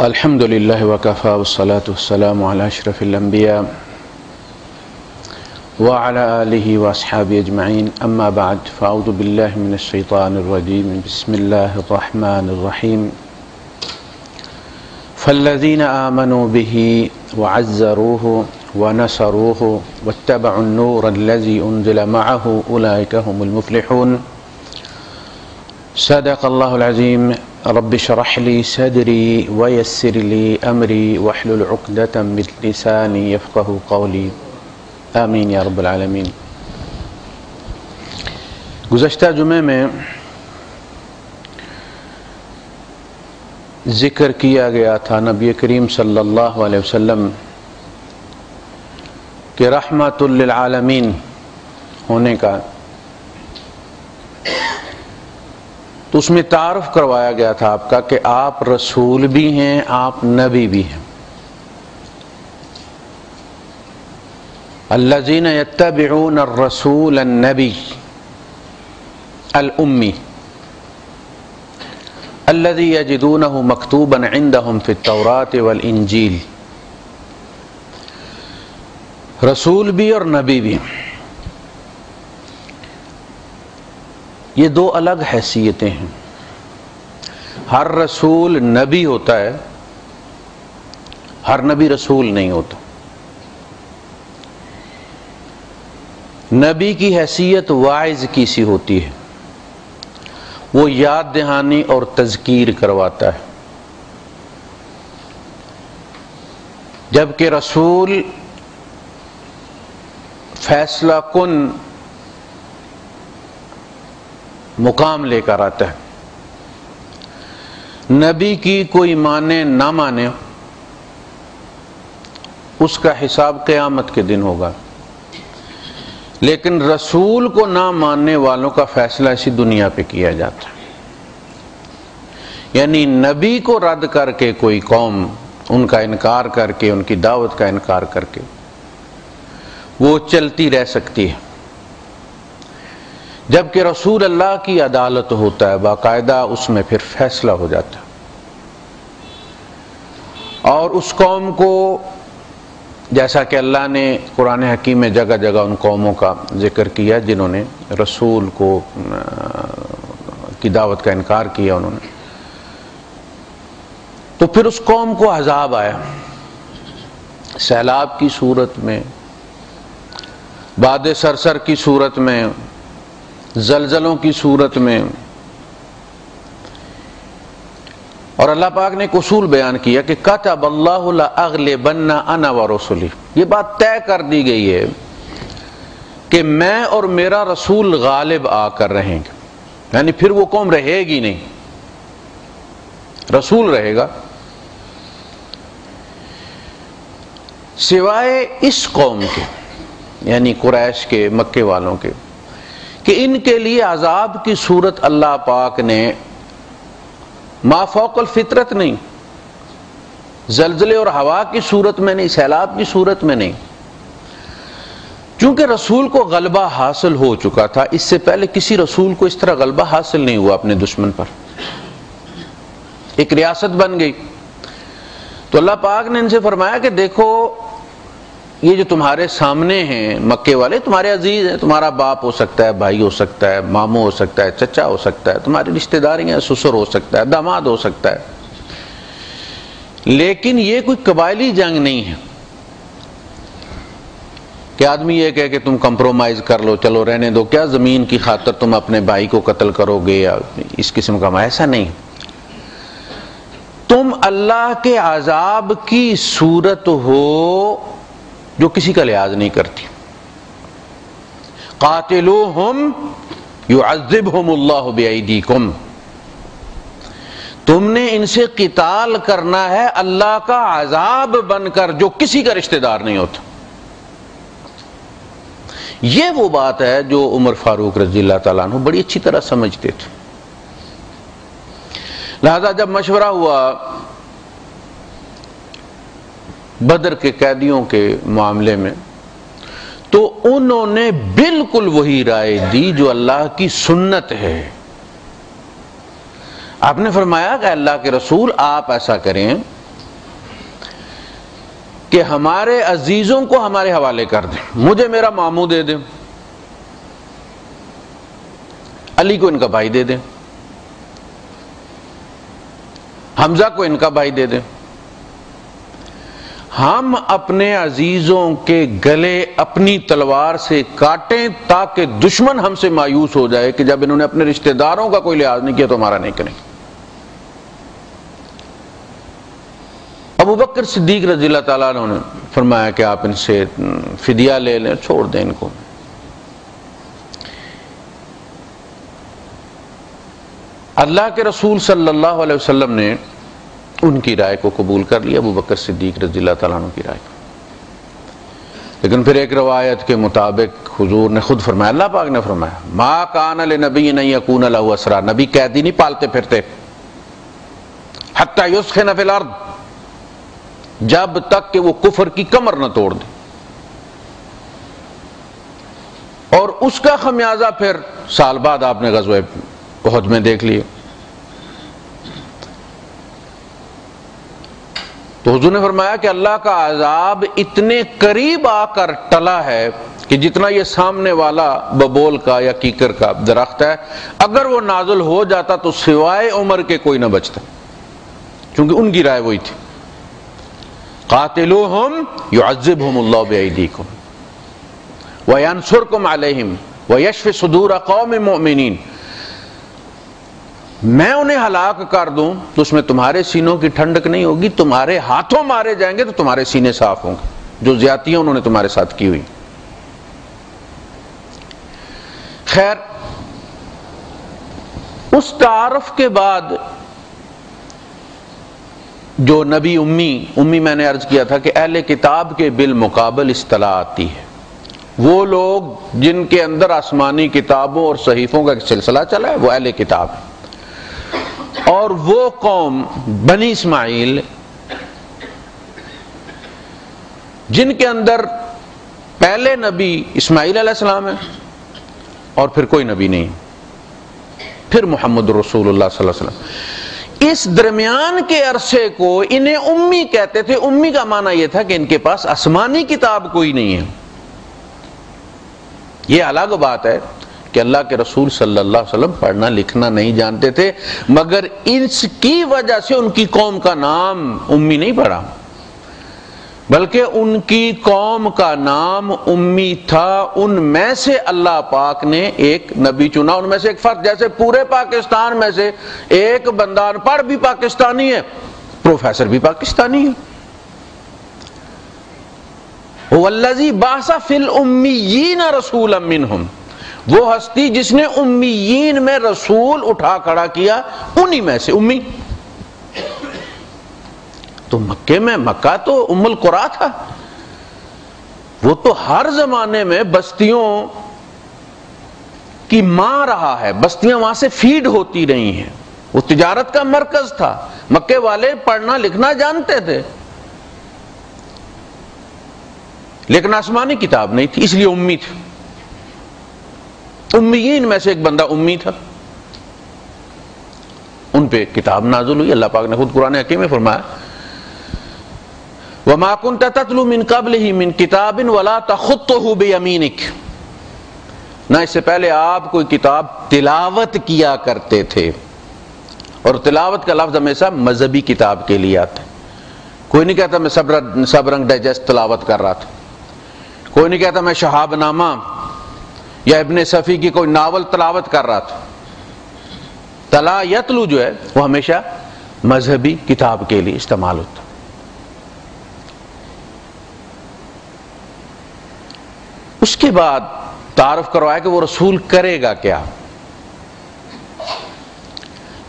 الحمد لله وكفى والصلاة والسلام على أشرف الأنبياء وعلى آله وأصحابه أجمعين. أما بعد، فأعوذ بالله من الشيطان الرجيم. بسم الله الرحمن الرحيم. فالذين آمنوا به وعزروه ونصروه واتبعوا النور الذي أنزل معه أولئك هم المفلحون. صدق الله العظيم. رب شرح لي صدري ويسر لي أمري واحلل عقدة من لساني يفقه قولي. آمین یا رب العالمین گزشتہ جمعے میں ذکر کیا گیا تھا نبی کریم صلی اللہ علیہ وسلم کہ رحمت للعالمین ہونے کا تو اس میں تعارف کروایا گیا تھا آپ کا کہ آپ رسول بھی ہیں، آپ نبی بھی ہیں۔ الذين يتبعون الرسول النبي الأمي الذي يجدونه مكتوبا عندهم في التوراة والإنجيل رسول بھی اور نبی بھی۔ یہ دو الگ حیثیتیں ہیں۔ ہر رسول نبی ہوتا ہے، ہر نبی رسول نہیں ہوتا۔ نبی کی حیثیت وائز کی سی ہوتی ہے۔ وہ یاد دہانی اور تذکیر کرواتا ہے۔ جبکہ رسول فیصلہ کن مقام لے کر آتا ہے نبی کی کوئی مانے نہ مانے، اس کا حساب قیامت کے دن ہوگا۔ لیکن رسول کو نہ ماننے والوں کا فیصلہ اسی دنیا پہ کیا جاتا ہے۔ یعنی نبی کو رد کر کے کوئی قوم، ان کا انکار کر کے، ان کی دعوت کا انکار کر کے، وہ چلتی رہ سکتی ہے۔ جبکہ رسول اللہ کی عدالت ہوتا ہے، باقاعدہ اس میں پھر فیصلہ ہو جاتا ہے۔ اور اس قوم کو جیسا کہ اللہ نے قرآن حکیم میں جگہ جگہ ان قوموں کا ذکر کیا، جنہوں نے رسول کو کی دعوت کا انکار کیا انہوں نے۔ تو پھر اس قوم کو عذاب آیا۔ سیلاب کی صورت میں، باد سرسر کی صورت میں زلزلوں کی صورت میں۔ اور اللہ پاک نے ایک اصول بیان کیا کہ کتب اللہ اغلبن انا و رسولی یہ بات طے کر دی گئی ہے کہ میں اور میرا رسول غالب آ کر رہیں گے۔ یعنی پھر وہ قوم رہے گی نہیں۔ رسول رہے گا۔ سوائے اس قوم کے یعنی قریش کے، مکے والوں کے۔ کہ ان کے لیے عذاب کی صورت اللہ پاک نے ما فوق الفطرت نہیں، زلزلے اور ہوا کی صورت میں نہیں، سیلاب کی صورت میں نہیں۔ چونکہ رسول کو غلبہ حاصل ہو چکا تھا، اس سے پہلے کسی رسول کو اس طرح غلبہ حاصل نہیں ہوا اپنے دشمن پر۔ ایک ریاست بن گئی۔ تو اللہ پاک نے ان سے فرمایا کہ دیکھو یہ جو تمہارے سامنے ہیں مکے والے، تمہارے عزیز ہیں، تمہارا باپ ہو سکتا ہے، بھائی ہو سکتا ہے، ماموں ہو سکتا ہے، چچا ہو سکتا ہے تمہاری رشتہ داری ہیں، سسر ہو سکتا ہے، داماد ہو سکتا ہے۔ لیکن یہ کوئی قبائلی جنگ نہیں ہے۔ کہ آدمی یہ کہے کہ تم کمپرومائز کر لو، چلو رہنے دو، کیا زمین کی خاطر تم اپنے بھائی کو قتل کرو گے یا اس قسم کا؟ ایسا نہیں۔ تم اللہ کے عذاب کی صورت ہو جو کسی کا لحاظ نہیں کرتی۔ قاتلوہم یعذبہم اللہ بیعیدیکم تم نے ان سے قتال کرنا ہے اللہ کا عذاب بن کر جو کسی کا رشتہ دار نہیں ہوتا۔ یہ وہ بات ہے جو عمر فاروق رضی اللہ تعالیٰ عنہ بڑی اچھی طرح سمجھتے تھے۔ لہذا جب مشورہ ہوا بدر کے قیدیوں کے معاملے میں، تو انہوں نے بالکل وہی رائے دی جو اللہ کی سنت ہے۔ آپ نے فرمایا کہ اللہ کے رسول، آپ ایسا کریں کہ ہمارے عزیزوں کو ہمارے حوالے کر دیں۔ مجھے میرا ماموں دے دیں۔ علی کو ان کا بھائی دے دیں۔ حمزہ کو ان کا بھائی دے دیں۔ ہم اپنے عزیزوں کے گلے اپنی تلوار سے کاٹیں تاکہ دشمن ہم سے مایوس ہو جائے کہ جب انہوں نے اپنے رشتہ داروں کا کوئی لحاظ نہیں کیا تو ہمارا نہیں کریں۔ ابو بکر صدیق رضی اللہ تعالیٰ نے فرمایا کہ آپ ان سے فدیہ لے لیں، چھوڑ دیں ان کو۔ اللہ کے رسول صلی اللہ علیہ وسلم نے ان کی رائے کو قبول کر لیا، ابو بکر صدیق رضی اللہ تعالیٰ عنہ کی رائے کو۔ لیکن پھر ایک روایت کے مطابق حضور نے خود فرمایا، اللہ پاک نے فرمایا، ما کان نبی نہیں یقون اللہ اسرا نبی قیدی نہیں پالتے پھرتے۔ حتی یسخن فی الارض جب تک کہ وہ کفر کی کمر نہ توڑ دے۔ اور اس کا خمیازہ پھر سال بعد آپ نے غزوہ بہت میں دیکھ لیے۔ تو حضور نے فرمایا کہ اللہ کا عذاب اتنے قریب آ کر ٹلا ہے کہ جتنا یہ سامنے والا ببول کا یا کیکر کا درخت ہے، اگر وہ نازل ہو جاتا تو سوائے عمر کے کوئی نہ بچتا۔ کیونکہ ان کی رائے وہی تھی۔ قاتلوہم یعذبہم اللہ بعیدیکم وینصرکم علیہم ویشف صدور قوم مؤمنین۔ میں انہیں ہلاک کر دوں تو اس میں تمہارے سینوں کی ٹھنڈک نہیں ہوگی، تمہارے ہاتھوں مارے جائیں گے تو تمہارے سینے صاف ہوں گے۔ جو زیادتیاں انہوں نے تمہارے ساتھ کی ہوئی۔ خیر، اس تعارف کے بعد جو نبی امی امی میں نے عرض کیا تھا کہ اہل کتاب کے بالمقابل اصطلاح آتی ہے۔ وہ لوگ جن کے اندر آسمانی کتابوں اور صحیفوں کا سلسلہ چلا ہے، وہ اہل کتاب ہے اور وہ قوم بنی اسماعیل جن کے اندر پہلے نبی اسماعیل علیہ السلام ہے اور پھر کوئی نبی نہیں پھر محمد رسول اللہ صلی اللہ علیہ وسلم۔ اس درمیان کے عرصے کو انہیں امی کہتے تھے۔ امی کا معنی یہ تھا کہ ان کے پاس آسمانی کتاب کوئی نہیں ہے۔ یہ الگ بات ہے۔ کہ اللہ کے رسول صلی اللہ علیہ وسلم پڑھنا لکھنا نہیں جانتے تھے، مگر اس کی وجہ سے ان کی قوم کا نام امی نہیں پڑھا۔ بلکہ ان کی قوم کا نام امی تھا، ان میں سے اللہ پاک نے ایک نبی چنا، ان میں سے ایک فرق جیسے پورے پاکستان میں سے ایک بندان پڑھ بھی پاکستانی ہے، پروفیسر بھی پاکستانی ہے۔ والذی باسا فی الامیین رسول منہم۔ وہ ہستی جس نے امیین میں رسول اٹھا کھڑا کیا، انہی میں سے، امی۔ تو مکے میں، مکہ تو ام القرا تھا۔ وہ تو ہر زمانے میں بستیوں کی ماں رہا ہے، بستیاں وہاں سے فیڈ ہوتی رہی ہیں۔ وہ تجارت کا مرکز تھا۔ مکے والے پڑھنا لکھنا جانتے تھے۔ لیکن آسمانی کتاب نہیں تھی، اس لیے امی تھی۔ امیین میں سے ایک بندہ امی تھا۔ ان پہ کتاب نازل ہوئی، اللہ پاک نے خود قرآن حکیم میں فرمایا۔ وَمَا كُنْتَ تَتْلُو مِن قَبْلِهِ مِن كِتَابٍ وَلَا تَخُطُّهُ بِيَمِينِكَ۔ نہ اس سے پہلے آپ کوئی کتاب تلاوت کیا کرتے تھے۔ اور تلاوت کا لفظ ہمیشہ مذہبی کتاب کے لیے آتا ہے۔ کوئی نہیں کہتا میں سب رنگ ڈائجسٹ تلاوت کر رہا تھا۔ کوئی نہیں کہتا میں شہاب نامہ یا ابن صفی کی کوئی ناول تلاوت کر رہا تھا۔ تلا یتلو جو ہے، وہ ہمیشہ مذہبی کتاب کے لیے استعمال ہوتا۔ اس کے بعد تعارف کروایا کہ وہ رسول کرے گا کیا۔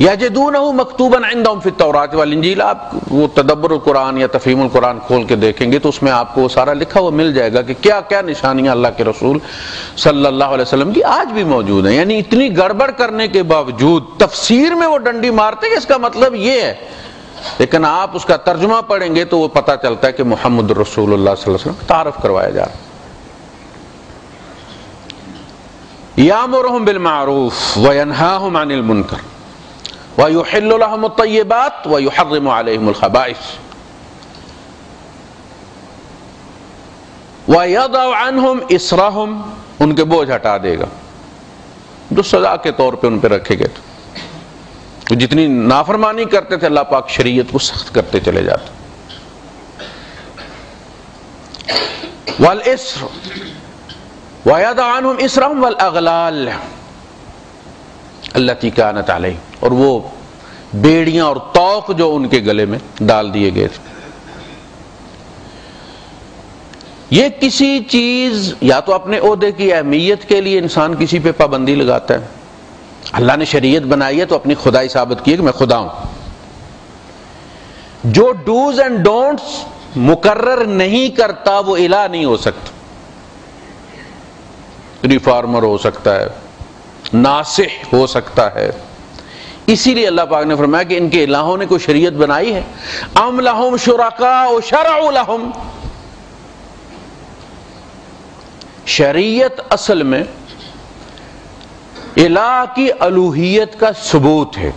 یا جدون مکتوباً عندهم فی التورات والانجیل آپ وہ تدبر القرآن یا تفہیم القرآن کھول کے دیکھیں گے تو اس میں آپ کو سارا لکھا ہوا مل جائے گا کہ کیا کیا نشانیاں اللہ کے رسول صلی اللہ علیہ وسلم کی آج بھی موجود ہیں۔ یعنی اتنی گڑبڑ کرنے کے باوجود تفسیر میں وہ ڈنڈی مارتے کہ اس کا مطلب یہ ہے۔ لیکن آپ اس کا ترجمہ پڑھیں گے تو وہ پتہ چلتا ہے کہ محمد رسول اللہ صلی اللہ علیہ وسلم تعارف کروایا جا رہا یامرهم بالمعروف وینہاہم عن المنکر۔ وَيُحِلُّ لَهُمُ الطَّيِّبَاتِ وَيُحَرِّمُ عَلَيْهِمُ الْخَبَائِثِ وَيَضَعْ اسرحم ان کے بوجھ ہٹا دے گا۔ جو سزا کے طور پہ ان پہ رکھے گئے تھے۔ جتنی نافرمانی کرتے تھے، اللہ پاک شریعت کو سخت کرتے چلے جاتے۔ والاسر وَيَضَعْ عَنْهُمْ إِسْرَهُمْ وَالْأَغْلَالِ اللہ کانت علیہ۔ اور وہ بیڑیاں اور توق جو ان کے گلے میں ڈال دیے گئے تھے۔ یہ کسی چیز، یا تو اپنے عہدے کی اہمیت کے لیے انسان کسی پہ پابندی لگاتا ہے۔ اللہ نے شریعت بنائی ہے تو اپنی خدائی ثابت کی ہے کہ میں خدا ہوں۔ جو ڈوز اینڈ ڈونٹس مقرر نہیں کرتا، وہ الہ نہیں ہو سکتا۔ ریفارمر ہو سکتا ہے۔ ناسح ہو سکتا ہے۔ اسی لیے اللہ پاک نے فرمایا کہ ان کے الہوں نے کوئی شریعت بنائی ہے۔ ام لہم شرکا شرع لہم۔ شریعت اصل میں الہ کی الوحیت کا ثبوت ہے۔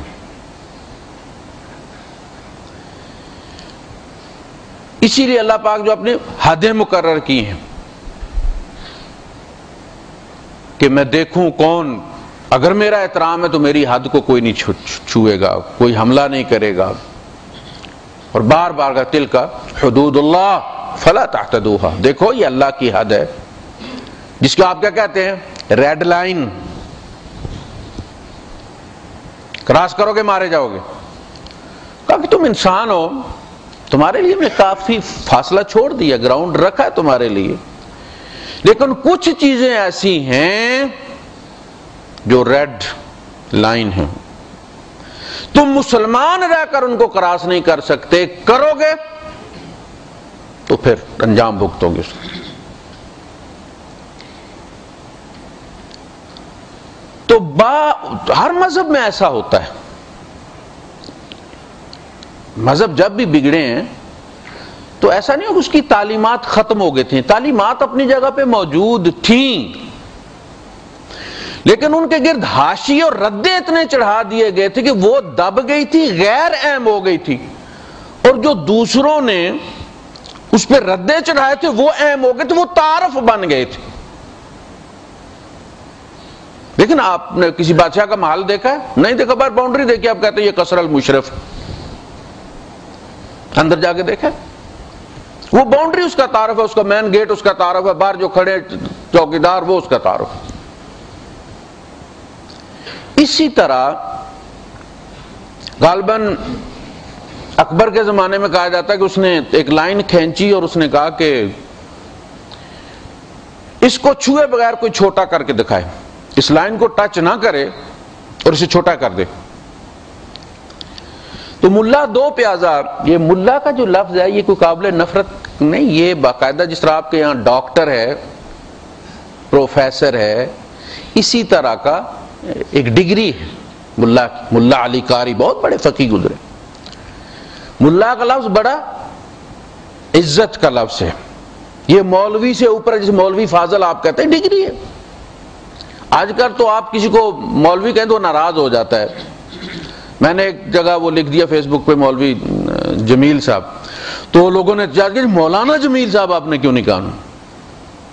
اسی لیے اللہ پاک جو اپنے حدیں مقرر کی ہیں کہ میں دیکھوں کون اگر میرا احترام ہے تو میری حد کو کوئی نہیں چھوئے گا، کوئی حملہ نہیں کرے گا۔ اور بار بار کا تل کا حدود اللہ، فلا تعتدوها۔ دیکھو، یہ اللہ کی حد ہے۔ جس کو آپ کیا کہتے ہیں؟ Red line. کراس کرو گے، مارے جاؤ گے۔ کہا کہ تم انسان ہو، تمہارے لیے میں کافی فاصلہ چھوڑ دیا، گراؤنڈ رکھا ہے تمہارے لیے۔ لیکن کچھ چیزیں ایسی ہیں جو ریڈ لائن ہے تم مسلمان رہ کر ان کو کراس نہیں کر سکتے، کرو گے تو پھر انجام بھگتو گے اس تو با، ہر مذہب میں ایسا ہوتا ہے۔ مذہب جب بھی بگڑے ہیں، تو ایسا نہیں ہو اس کی تعلیمات ختم ہو گئی تھیں۔ تعلیمات اپنی جگہ پہ موجود تھیں۔ لیکن ان کے گرد ہاشی اور ردے اتنے چڑھا دیے گئے تھے کہ وہ دب گئی تھی، غیر اہم ہو گئی تھی۔ اور جو دوسروں نے اس پہ ردے چڑھائے تھے، وہ اہم ہو گئے تھے، وہ تعارف بن گئے تھے۔ لیکن آپ نے کسی بادشاہ کا محل دیکھا ہے؟ نہیں دیکھا بار باؤنڈری دیکھی، آپ کہتے ہیں یہ کسر المشرف اندر جا کے دیکھا وہ باؤنڈری اس کا تعارف ہے، اس کا مین گیٹ اس کا تعارف ہے، باہر جو کھڑے چوکیدار، وہ اس کا تعارف ہے۔ اسی طرح غالباً اکبر کے زمانے میں کہا جاتا ہے کہ اس نے ایک لائن کھینچی اور اس نے کہا کہ اس کو چھوئے بغیر کوئی چھوٹا کر کے دکھائے، اس لائن کو ٹچ نہ کرے اور اسے چھوٹا کر دے۔ تو ملا دو پیازا، یہ ملا کا جو لفظ ہے، یہ کوئی قابل نفرت نہیں، یہ باقاعدہ جس طرح آپ کے یہاں ڈاکٹر ہے، پروفیسر ہے، اسی طرح کا ایک ڈگری ہے۔ ملا ملا علی کاری بہت بڑے فقی گزرے۔ ملا کا لفظ بڑا عزت کا لفظ ہے۔ یہ مولوی سے اوپر جس مولوی فاضل آپ کہتے ہیں، ڈگری ہے۔ آج کل تو آپ کسی کو مولوی کہیں تو ناراض ہو جاتا ہے۔ میں نے ایک جگہ وہ لکھ دیا فیس بک پہ، مولوی جمیل صاحب۔ تو لوگوں نے مولانا جمیل صاحب آپ نے کیوں نہیں کہا؟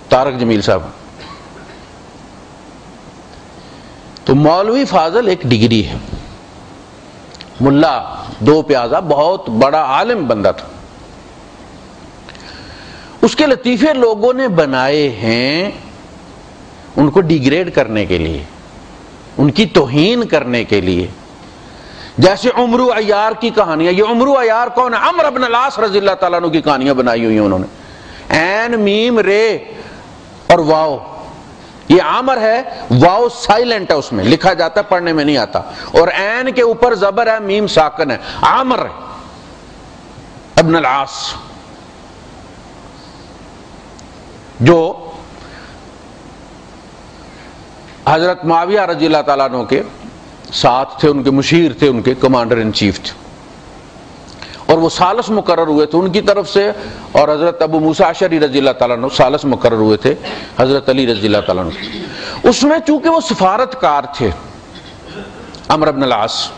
تارک جمیل صاحب۔ تو مولوی فاضل ایک ڈگری ہے۔ ملا دو پیازا بہت بڑا عالم بندہ تھا۔ اس کے لطیفے لوگوں نے بنائے ہیں ان کو ڈیگریڈ کرنے کے لیے، ان کی توہین کرنے کے لیے۔ جیسے عمرو ایار کی کہانیاں، یہ عمرو ایار کون ہے؟ عمر ابن لاس رضی اللہ تعالیٰ عنہ کی کہانیاں بنائی ہوئی ہیں انہوں نے۔ این میم رے اور واؤ۔ یہ عامر ہے، واؤ سائلنٹ ہے اس میں، لکھا جاتا ہے، پڑھنے میں نہیں آتا۔ اور این کے اوپر زبر ہے، میم ساکن ہے۔ عامر ابن العاص۔ جو حضرت معاویہ رضی اللہ تعالیٰ عنہ کے ساتھ تھے، ان کے مشیر تھے، ان کے کمانڈر ان چیف تھے۔ اور وہ سالس مقرر ہوئے تھے ان کی طرف سے اور حضرت ابو موساشری رضی اللہ تعالیٰ عنہ سالس مقرر ہوئے تھے، حضرت علی رضی اللہ تعالیٰ عنہ۔ اس میں چونکہ وہ سفارت کار تھے امر ابن العاص،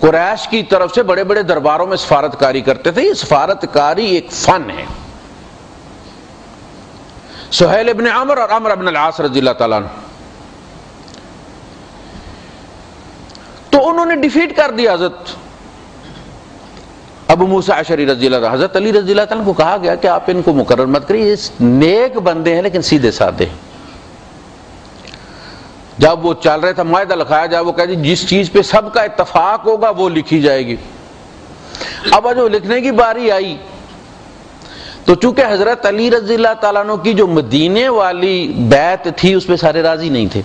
قریش کی طرف سے بڑے بڑے درباروں میں سفارت کاری کرتے تھے، یہ سفارت کاری ایک فن ہے۔ سہیل ابن عمر اور عمر ابن العاص رضی اللہ تعالیٰ عنہ۔ تو انہوں نے ڈیفیٹ کر دیا حضرت۔ ابو موسا عشری رضی اللہ حضرت علی رضی اللہ تعالیٰ کو کہا گیا کہ آپ ان کو مقرر مت کریے نیک بندے ہیں لیکن سیدھے سادے ہیں۔ جب وہ چل رہے تھا معاہدہ لکھایا جائے، وہ جی جس چیز پہ سب کا اتفاق ہوگا، وہ لکھی جائے گی۔ اب جو لکھنے کی باری آئی۔ تو چونکہ حضرت علی رضی اللہ تعالیٰ عنہ کی جو مدینے والی بیت تھی، اس پہ سارے راضی نہیں تھے۔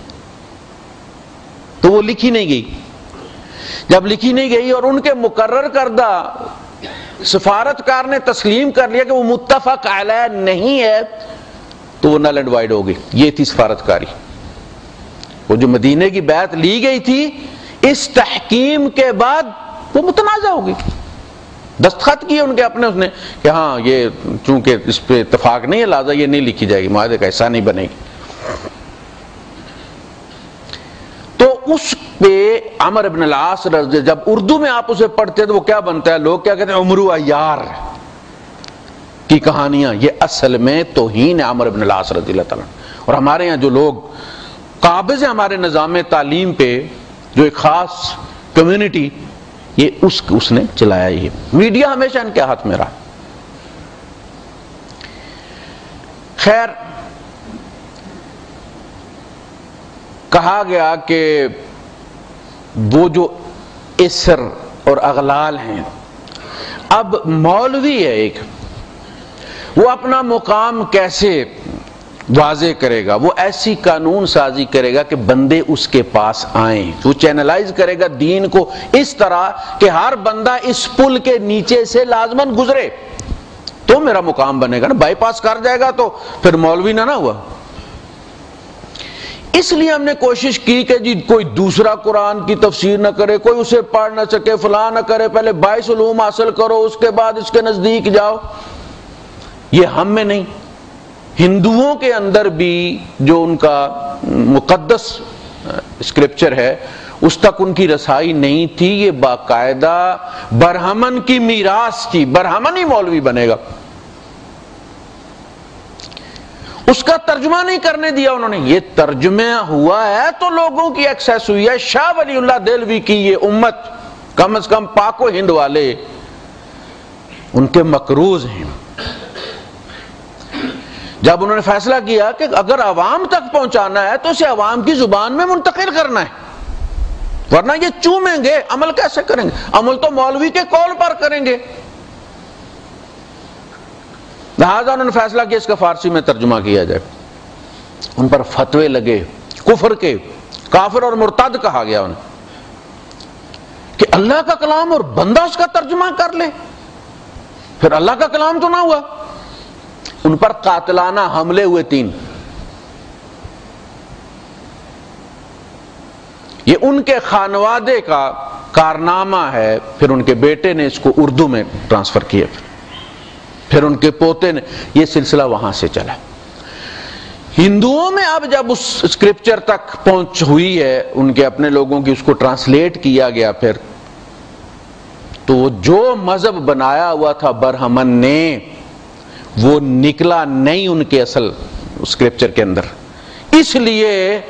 تو وہ لکھی نہیں گئی۔ جب لکھی نہیں گئی اور ان کے مقرر کردہ سفارت کار نے تسلیم کر لیا کہ وہ متفق علیہ نہیں ہے، تو وہ نل اینڈ وائڈ ہو گئی۔ یہ تھی سفارت کاری وہ جو مدینے کی بیعت لی گئی تھی، اس تحکیم کے بعد وہ متنازع ہوگی دستخط کیے ان کے اپنے اس نے کہ ہاں یہ چونکہ اس پہ اتفاق نہیں ہے، لہٰذا یہ نہیں لکھی جائے گی، معاہدے کا ایسا نہیں بنے گی۔ تو اس پہ عمر ابن العاص جب اردو میں آپ اسے پڑھتے تو وہ کیا بنتا ہے؟ لوگ کیا کہتے ہیں؟ عمرو ایار کی کہانیاں۔ یہ اصل میں توہین ہے عمر ابن العاص رضی اللہ تعالیٰ اور ہمارے یہاں جو لوگ قابض ہے ہمارے نظام تعلیم پہ، جو ایک خاص کمیونٹی یہ اس اس نے چلایا یہ۔ میڈیا ہمیشہ ان کے ہاتھ میں رہا۔ خیر کہا گیا کہ وہ جو اسر اور اغلال ہیں، اب مولوی ہے ایک، وہ اپنا مقام کیسے واضح کرے گا؟ وہ ایسی قانون سازی کرے گا کہ بندے اس کے پاس آئیں، وہ چینلائز کرے گا دین کو اس طرح کہ ہر بندہ اس پل کے نیچے سے لازمن گزرے۔ تو میرا مقام بنے گا نا، بائی پاس کر جائے گا تو پھر مولوی نہ نہ ہوا۔ اس لیے ہم نے کوشش کی کہ جی کوئی دوسرا قرآن کی تفسیر نہ کرے، کوئی اسے پڑھ نہ سکے فلاں نہ کرے، پہلے بائیس علوم حاصل کرو، اس کے بعد اس کے نزدیک جاؤ۔ یہ ہم میں نہیں، ہندوؤں کے اندر بھی جو ان کا مقدس اسکرپچر ہے، اس تک ان کی رسائی نہیں تھی، یہ باقاعدہ برہمن کی میراث تھی، برہمن ہی مولوی بنے گا۔ اس کا ترجمہ نہیں کرنے دیا انہوں نے۔ یہ ترجمہ ہوا ہے تو لوگوں کی ایکسیس ہوئی ہے۔ شاہ ولی اللہ دلوی کی یہ امت کم از کم پاکو ہند والے، ان کے مقروض ہیں۔ جب انہوں نے فیصلہ کیا کہ اگر عوام تک پہنچانا ہے تو اسے عوام کی زبان میں منتقل کرنا ہے۔ ورنہ یہ چومیں گے، عمل کیسے کریں گے؟ عمل تو مولوی کے کال پر کریں گے۔ لہٰذا انہوں نے فیصلہ کیا اس کا فارسی میں ترجمہ کیا جائے۔ ان پر فتوے لگے، کفر کے، کافر اور مرتد کہا گیا انہیں کہ اللہ کا کلام اور بندہ اس کا ترجمہ کر لے۔ پھر اللہ کا کلام تو نہ ہوا۔ ان پر قاتلانہ حملے ہوئے تین۔ یہ ان کے خانوادے کا کارنامہ ہے۔ پھر ان کے بیٹے نے اس کو اردو میں ٹرانسفر کیا۔ پھر پھر ان کے پوتے نے یہ سلسلہ وہاں سے چلا۔ ہندوؤں میں اب جب اس اسکرپچر تک پہنچ ہوئی ہے، ان کے اپنے لوگوں کی اس کو ٹرانسلیٹ کیا گیا پھر، تو جو مذہب بنایا ہوا تھا برہمن نے، وہ نکلا نہیں ان کے اصل اسکرپچر کے اندر۔ اس لیے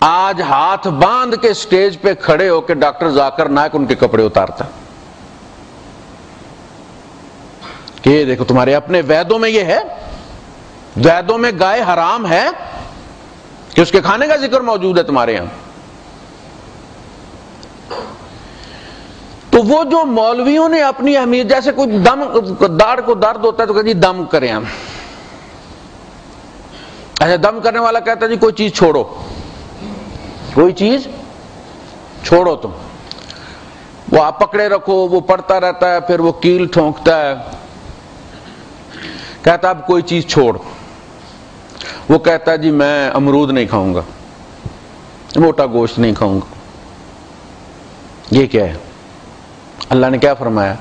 آج ہاتھ باندھ کے سٹیج پہ کھڑے ہو کے ڈاکٹر ذاکر نائک ان کے کپڑے اتارتا۔ کہ دیکھو تمہارے اپنے ویدوں میں یہ ہے، ویدوں میں گائے حرام ہے کہ اس کے کھانے کا ذکر موجود ہے تمہارے یہاں۔ تو وہ جو مولویوں نے اپنی اہمیت، جیسے کوئی دم، داڑ کو درد ہوتا ہے تو کہ جی دم کریں ہم۔ اچھا، دم کرنے والا کہتا ہے جی کوئی چیز چھوڑو۔ کوئی چیز چھوڑو تم۔ وہ آپ پکڑے رکھو، وہ پڑتا رہتا ہے، پھر وہ کیل ٹھونکتا ہے۔ کہتا اب کوئی چیز چھوڑ۔ وہ کہتا جی میں امرود نہیں کھاؤں گا، موٹا گوشت نہیں کھاؤں گا۔ یہ کیا ہے؟ اللہ نے کیا فرمایا؟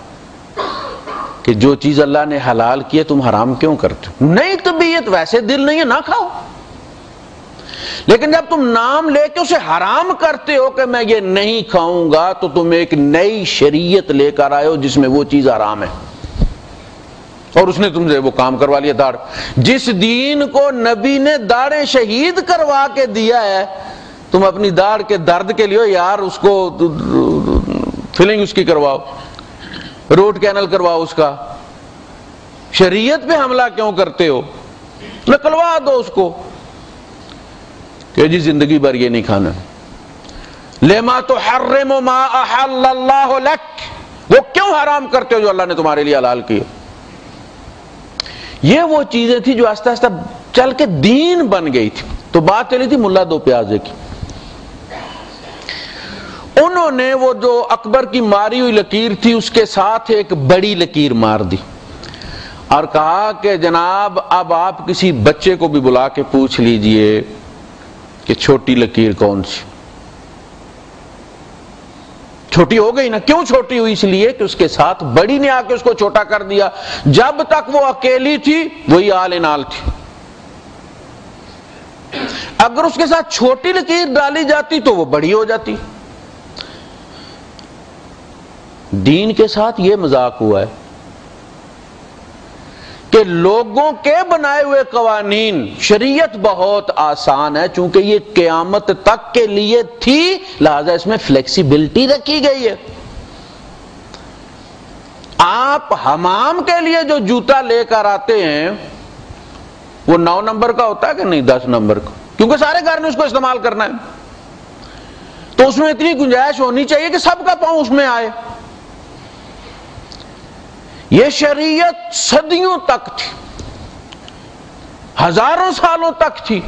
کہ جو چیز اللہ نے حلال کی تم حرام کیوں کرتے ہو؟ نہیں طبیعت ویسے دل نہیں ہے، نہ کھاؤ۔ لیکن جب تم نام لے کے اسے حرام کرتے ہو کہ میں یہ نہیں کھاؤں گا تو تم ایک نئی شریعت لے کر آئے ہو جس میں وہ چیز حرام ہے۔ اور اس نے تم سے وہ کام کروا لیا داڑ جس دین کو نبی نے داڑیں شہید کروا کے دیا ہے، تم اپنی داڑھ کے درد کے لیے یار اس کو فلنگ اس کی کرواؤ روٹ کینل کرواؤ اس کا۔ شریعت پہ حملہ کیوں کرتے ہو؟ نکلوا دو اس کو۔ کہ جی زندگی بھر یہ نہیں کھانا۔ لیما تو حرم ما احل اللہ لک۔ وہ کیوں حرام کرتے ہو جو اللہ نے تمہارے لیے حلال کیا یہ وہ چیزیں تھی جو آہستہ آہستہ چل کے دین بن گئی تھی۔ تو بات چلی تھی ملا دو پیازے کی۔ انہوں نے وہ جو اکبر کی ماری ہوئی لکیر تھی، اس کے ساتھ ایک بڑی لکیر مار دی۔ اور کہا کہ جناب، اب آپ کسی بچے کو بھی بلا کے پوچھ لیجیے کہ چھوٹی لکیر کون سی۔ چھوٹی ہو گئی نا، کیوں چھوٹی ہوئی؟ اس لیے کہ اس کے ساتھ بڑی نے آ کے اس کو چھوٹا کر دیا۔ جب تک وہ اکیلی تھی، وہی آل نال تھی۔ اگر اس کے ساتھ چھوٹی لکیر ڈالی جاتی تو وہ بڑی ہو جاتی۔ دین کے ساتھ یہ مذاق ہوا ہے۔ کہ لوگوں کے بنائے ہوئے قوانین شریعت بہت آسان ہے، چونکہ یہ قیامت تک کے لیے تھی، لہذا اس میں فلیکسیبلٹی رکھی گئی ہے۔ آپ حمام کے لیے جو جوتا لے کر آتے ہیں، وہ نو نمبر کا ہوتا ہے کہ نہیں، دس نمبر کا؟ کیونکہ سارے گھر نے اس کو استعمال کرنا ہے۔ تو اس میں اتنی گنجائش ہونی چاہیے کہ سب کا پاؤں اس میں آئے۔ یہ شریعت صدیوں تک تھی، ہزاروں سالوں تک تھی۔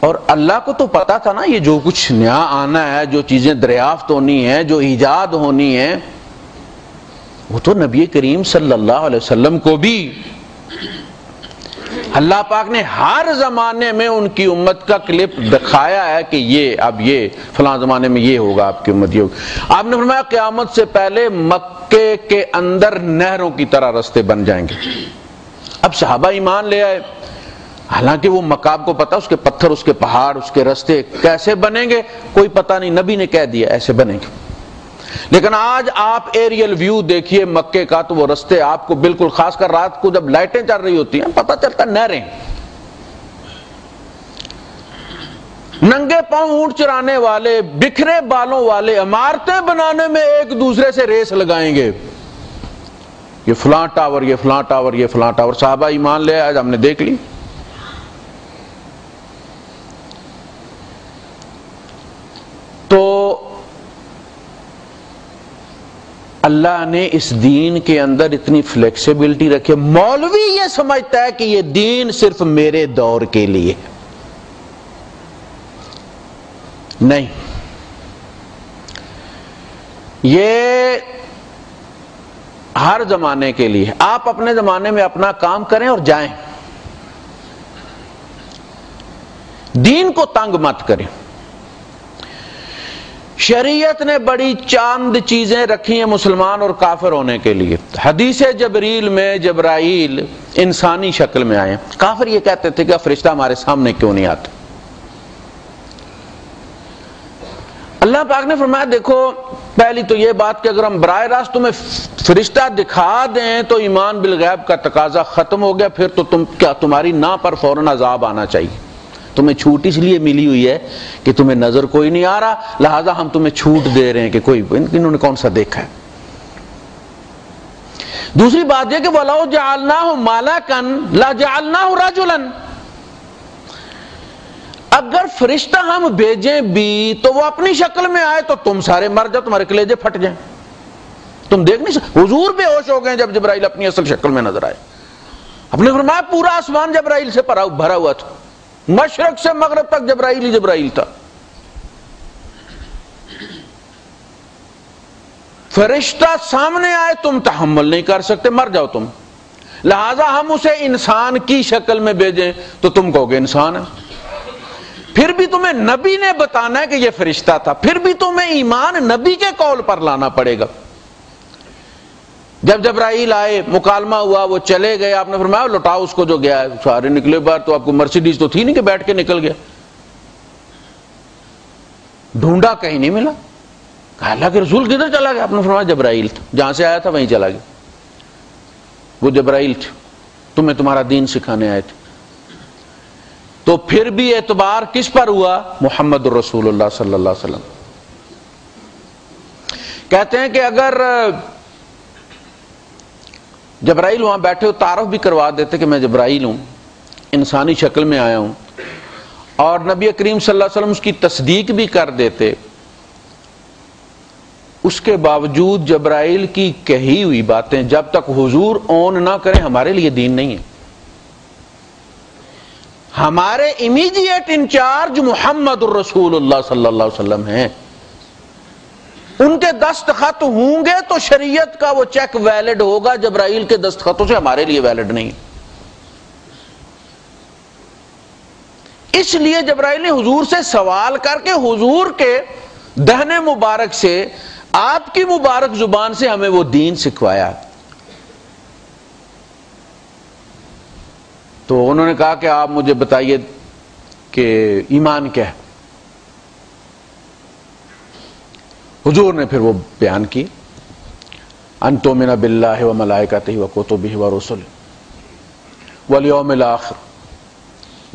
اور اللہ کو تو پتا تھا نا، یہ جو کچھ نیا آنا ہے، جو چیزیں دریافت ہونی ہے جو ایجاد ہونی ہے وہ تو نبی کریم صلی اللہ علیہ وسلم کو بھی اللہ پاک نے ہر زمانے میں ان کی امت کا کلپ دکھایا ہے کہ یہ اب یہ فلاں زمانے میں یہ ہوگا آپ کی امت، یہ ہوگا۔ آپ نے فرمایا قیامت سے پہلے مکے کے اندر نہروں کی طرح رستے بن جائیں گے۔ اب صحابہ ایمان لے آئے۔ حالانکہ وہ مکاب کو پتا، اس کے پتھر، اس کے پہاڑ، اس کے رستے کیسے بنیں گے، کوئی پتہ نہیں، نبی نے کہہ دیا، ایسے بنیں گے۔ لیکن آج آپ ایریل ویو دیکھیے مکے کا تو وہ رستے آپ کو بالکل خاص کر رات کو جب لائٹیں چل رہی ہوتی ہیں، پتہ چلتا نہریں۔ ننگے پاؤں اونٹ چرانے والے، بکھرے بالوں والے عمارتیں بنانے میں ایک دوسرے سے ریس لگائیں گے۔ یہ فلاں ٹاور، یہ فلاں ٹاور، یہ فلاں ٹاور۔ صحابہ ایمان لے آج ہم نے دیکھ لی۔ تو اللہ نے اس دین کے اندر اتنی فلیکسیبلٹی رکھی مولوی یہ سمجھتا ہے کہ یہ دین صرف میرے دور کے لیے نہیں۔ یہ ہر زمانے کے لیے آپ اپنے زمانے میں اپنا کام کریں اور جائیں۔ دین کو تنگ مت کریں۔ شریعت نے بڑی چاند چیزیں رکھی ہیں مسلمان اور کافر ہونے کے لیے۔ حدیث جبریل میں جبرائیل انسانی شکل میں آئے کافر یہ کہتے تھے کہ فرشتہ ہمارے سامنے کیوں نہیں آتے؟ اللہ پاک نے فرمایا، دیکھو، پہلی تو یہ بات کہ اگر ہم براہ راست تمہیں فرشتہ دکھا دیں تو ایمان بالغیب کا تقاضا ختم ہو گیا، پھر تو تم، کیا تمہاری نا پر فوراً عذاب آنا چاہیے؟ تمہیں چھوٹ اس لیے ملی ہوئی ہے کہ تمہیں نظر کوئی نہیں آ رہا، لہذا ہم تمہیں چھوٹ دے رہے ہیں کہ کوئی، انہوں نے کون سا دیکھا ہے؟ دوسری بات یہ کہ بولا جالنا ہو مالا کن لا جالنا ہو راجولن اگر فرشتہ ہم بھیجیں بھی تو وہ اپنی شکل میں آئے تو تم سارے مر جاؤ، تمہارے کلیجے پھٹ جائیں۔ تم دیکھ نہیں سکتے، حضور بے ہوش ہو گئے جب جبرائیل اپنی اصل شکل میں نظر آئے۔ اپنے فرمایا پورا آسمان جبرائیل سے بھرا ہوا تھا۔ مشرق سے مغرب تک جبرائیل ہی جبرائیل تھا۔ فرشتہ سامنے آئے، تم تحمل نہیں کر سکتے، مر جاؤ تم۔ لہذا ہم اسے انسان کی شکل میں بھیجیں تو تم کہو گے انسان ہے۔ پھر بھی تمہیں نبی نے بتانا ہے کہ یہ فرشتہ تھا۔ پھر بھی تمہیں ایمان نبی کے قول پر لانا پڑے گا۔ جب جبرائیل آئے، مکالمہ ہوا، وہ چلے گئے، آپ نے فرمایا، لوٹاؤ اس کو جو گیا ہے، سارے نکلے بار تو آپ کو مرسیڈیز تو تھی نہیں کہ بیٹھ کے نکل گیا۔ ڈھونڈا کہیں نہیں ملا۔ کہ رسول کدھر چلا گیا؟ آپ نے فرمایا، جبرائیل تھا۔ جہاں سے آیا تھا، وہیں چلا گیا۔ وہ جبرائیل تھے۔ تمہیں تمہارا دین سکھانے آئے تھے۔ تو پھر بھی اعتبار کس پر ہوا؟ محمد الرسول اللہ صلی اللہ علیہ وسلم۔ کہتے ہیں کہ اگر جبرائیل وہاں بیٹھے ہو، تعارف بھی کروا دیتے کہ میں جبرائیل ہوں، انسانی شکل میں آیا ہوں۔ اور نبی کریم صلی اللہ علیہ وسلم اس کی تصدیق بھی کر دیتے۔ اس کے باوجود جبرائیل کی کہی ہوئی باتیں، جب تک حضور اون نہ کریں ہمارے لیے دین نہیں ہے۔ ہمارے امیڈیٹ انچارج محمد الرسول اللہ صلی اللہ علیہ وسلم ہیں۔ ان کے دستخط ہوں گے تو شریعت کا وہ چیک ویلڈ ہوگا، جبرائیل کے دستخطوں سے ہمارے لیے ویلڈ نہیں۔ اس لیے جبرائیل نے حضور سے سوال کر کے، حضور کے دہنے مبارک سے، آپ کی مبارک زبان سے ہمیں وہ دین سکھوایا۔ تو انہوں نے کہا کہ آپ مجھے بتائیے کہ ایمان کیا ہے؟ حضور نے پھر وہ بیان کی، انتو من باللہ و ملائکتہ و کتبہ و رسل والیوم الاخر.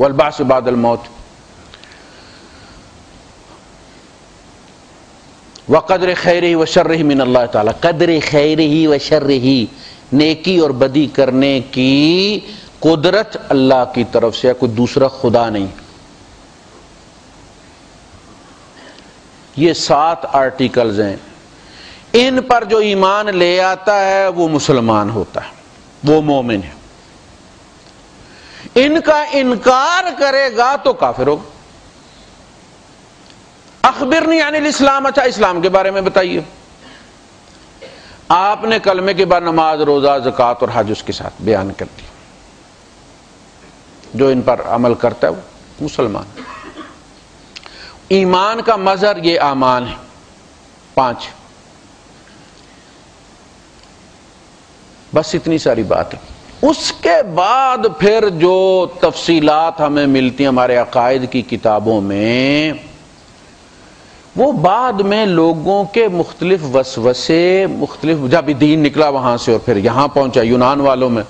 والبعث بعد الموت. وقدر خیر و شر من اللہ تعالی. قدر خیر ہی و شر ہی نیکی اور بدی کرنے کی قدرت اللہ کی طرف سے کوئی دوسرا خدا نہیں. یہ سات آرٹیکلز ہیں۔ ان پر جو ایمان لے آتا ہے، وہ مسلمان ہوتا ہے۔ وہ مومن ہے۔ ان کا انکار کرے گا تو کافر ہوگا۔ اخبر نہیں یعنی اسلام اچھا اسلام کے بارے میں بتائیے۔ آپ نے کلمے کے بعد نماز، روزہ زکات اور حج اس کے ساتھ بیان کر دی۔ جو ان پر عمل کرتا ہے، وہ مسلمان ایمان کا مظہر یہ امان ہے پانچ۔ بس اتنی ساری بات۔ ہے اس کے بعد پھر جو تفصیلات ہمیں ملتی ہیں ہمارے عقائد کی کتابوں میں، وہ بعد میں لوگوں کے مختلف وسوسے، مختلف جب دین نکلا وہاں سے اور پھر یہاں پہنچا، یونان والوں میں۔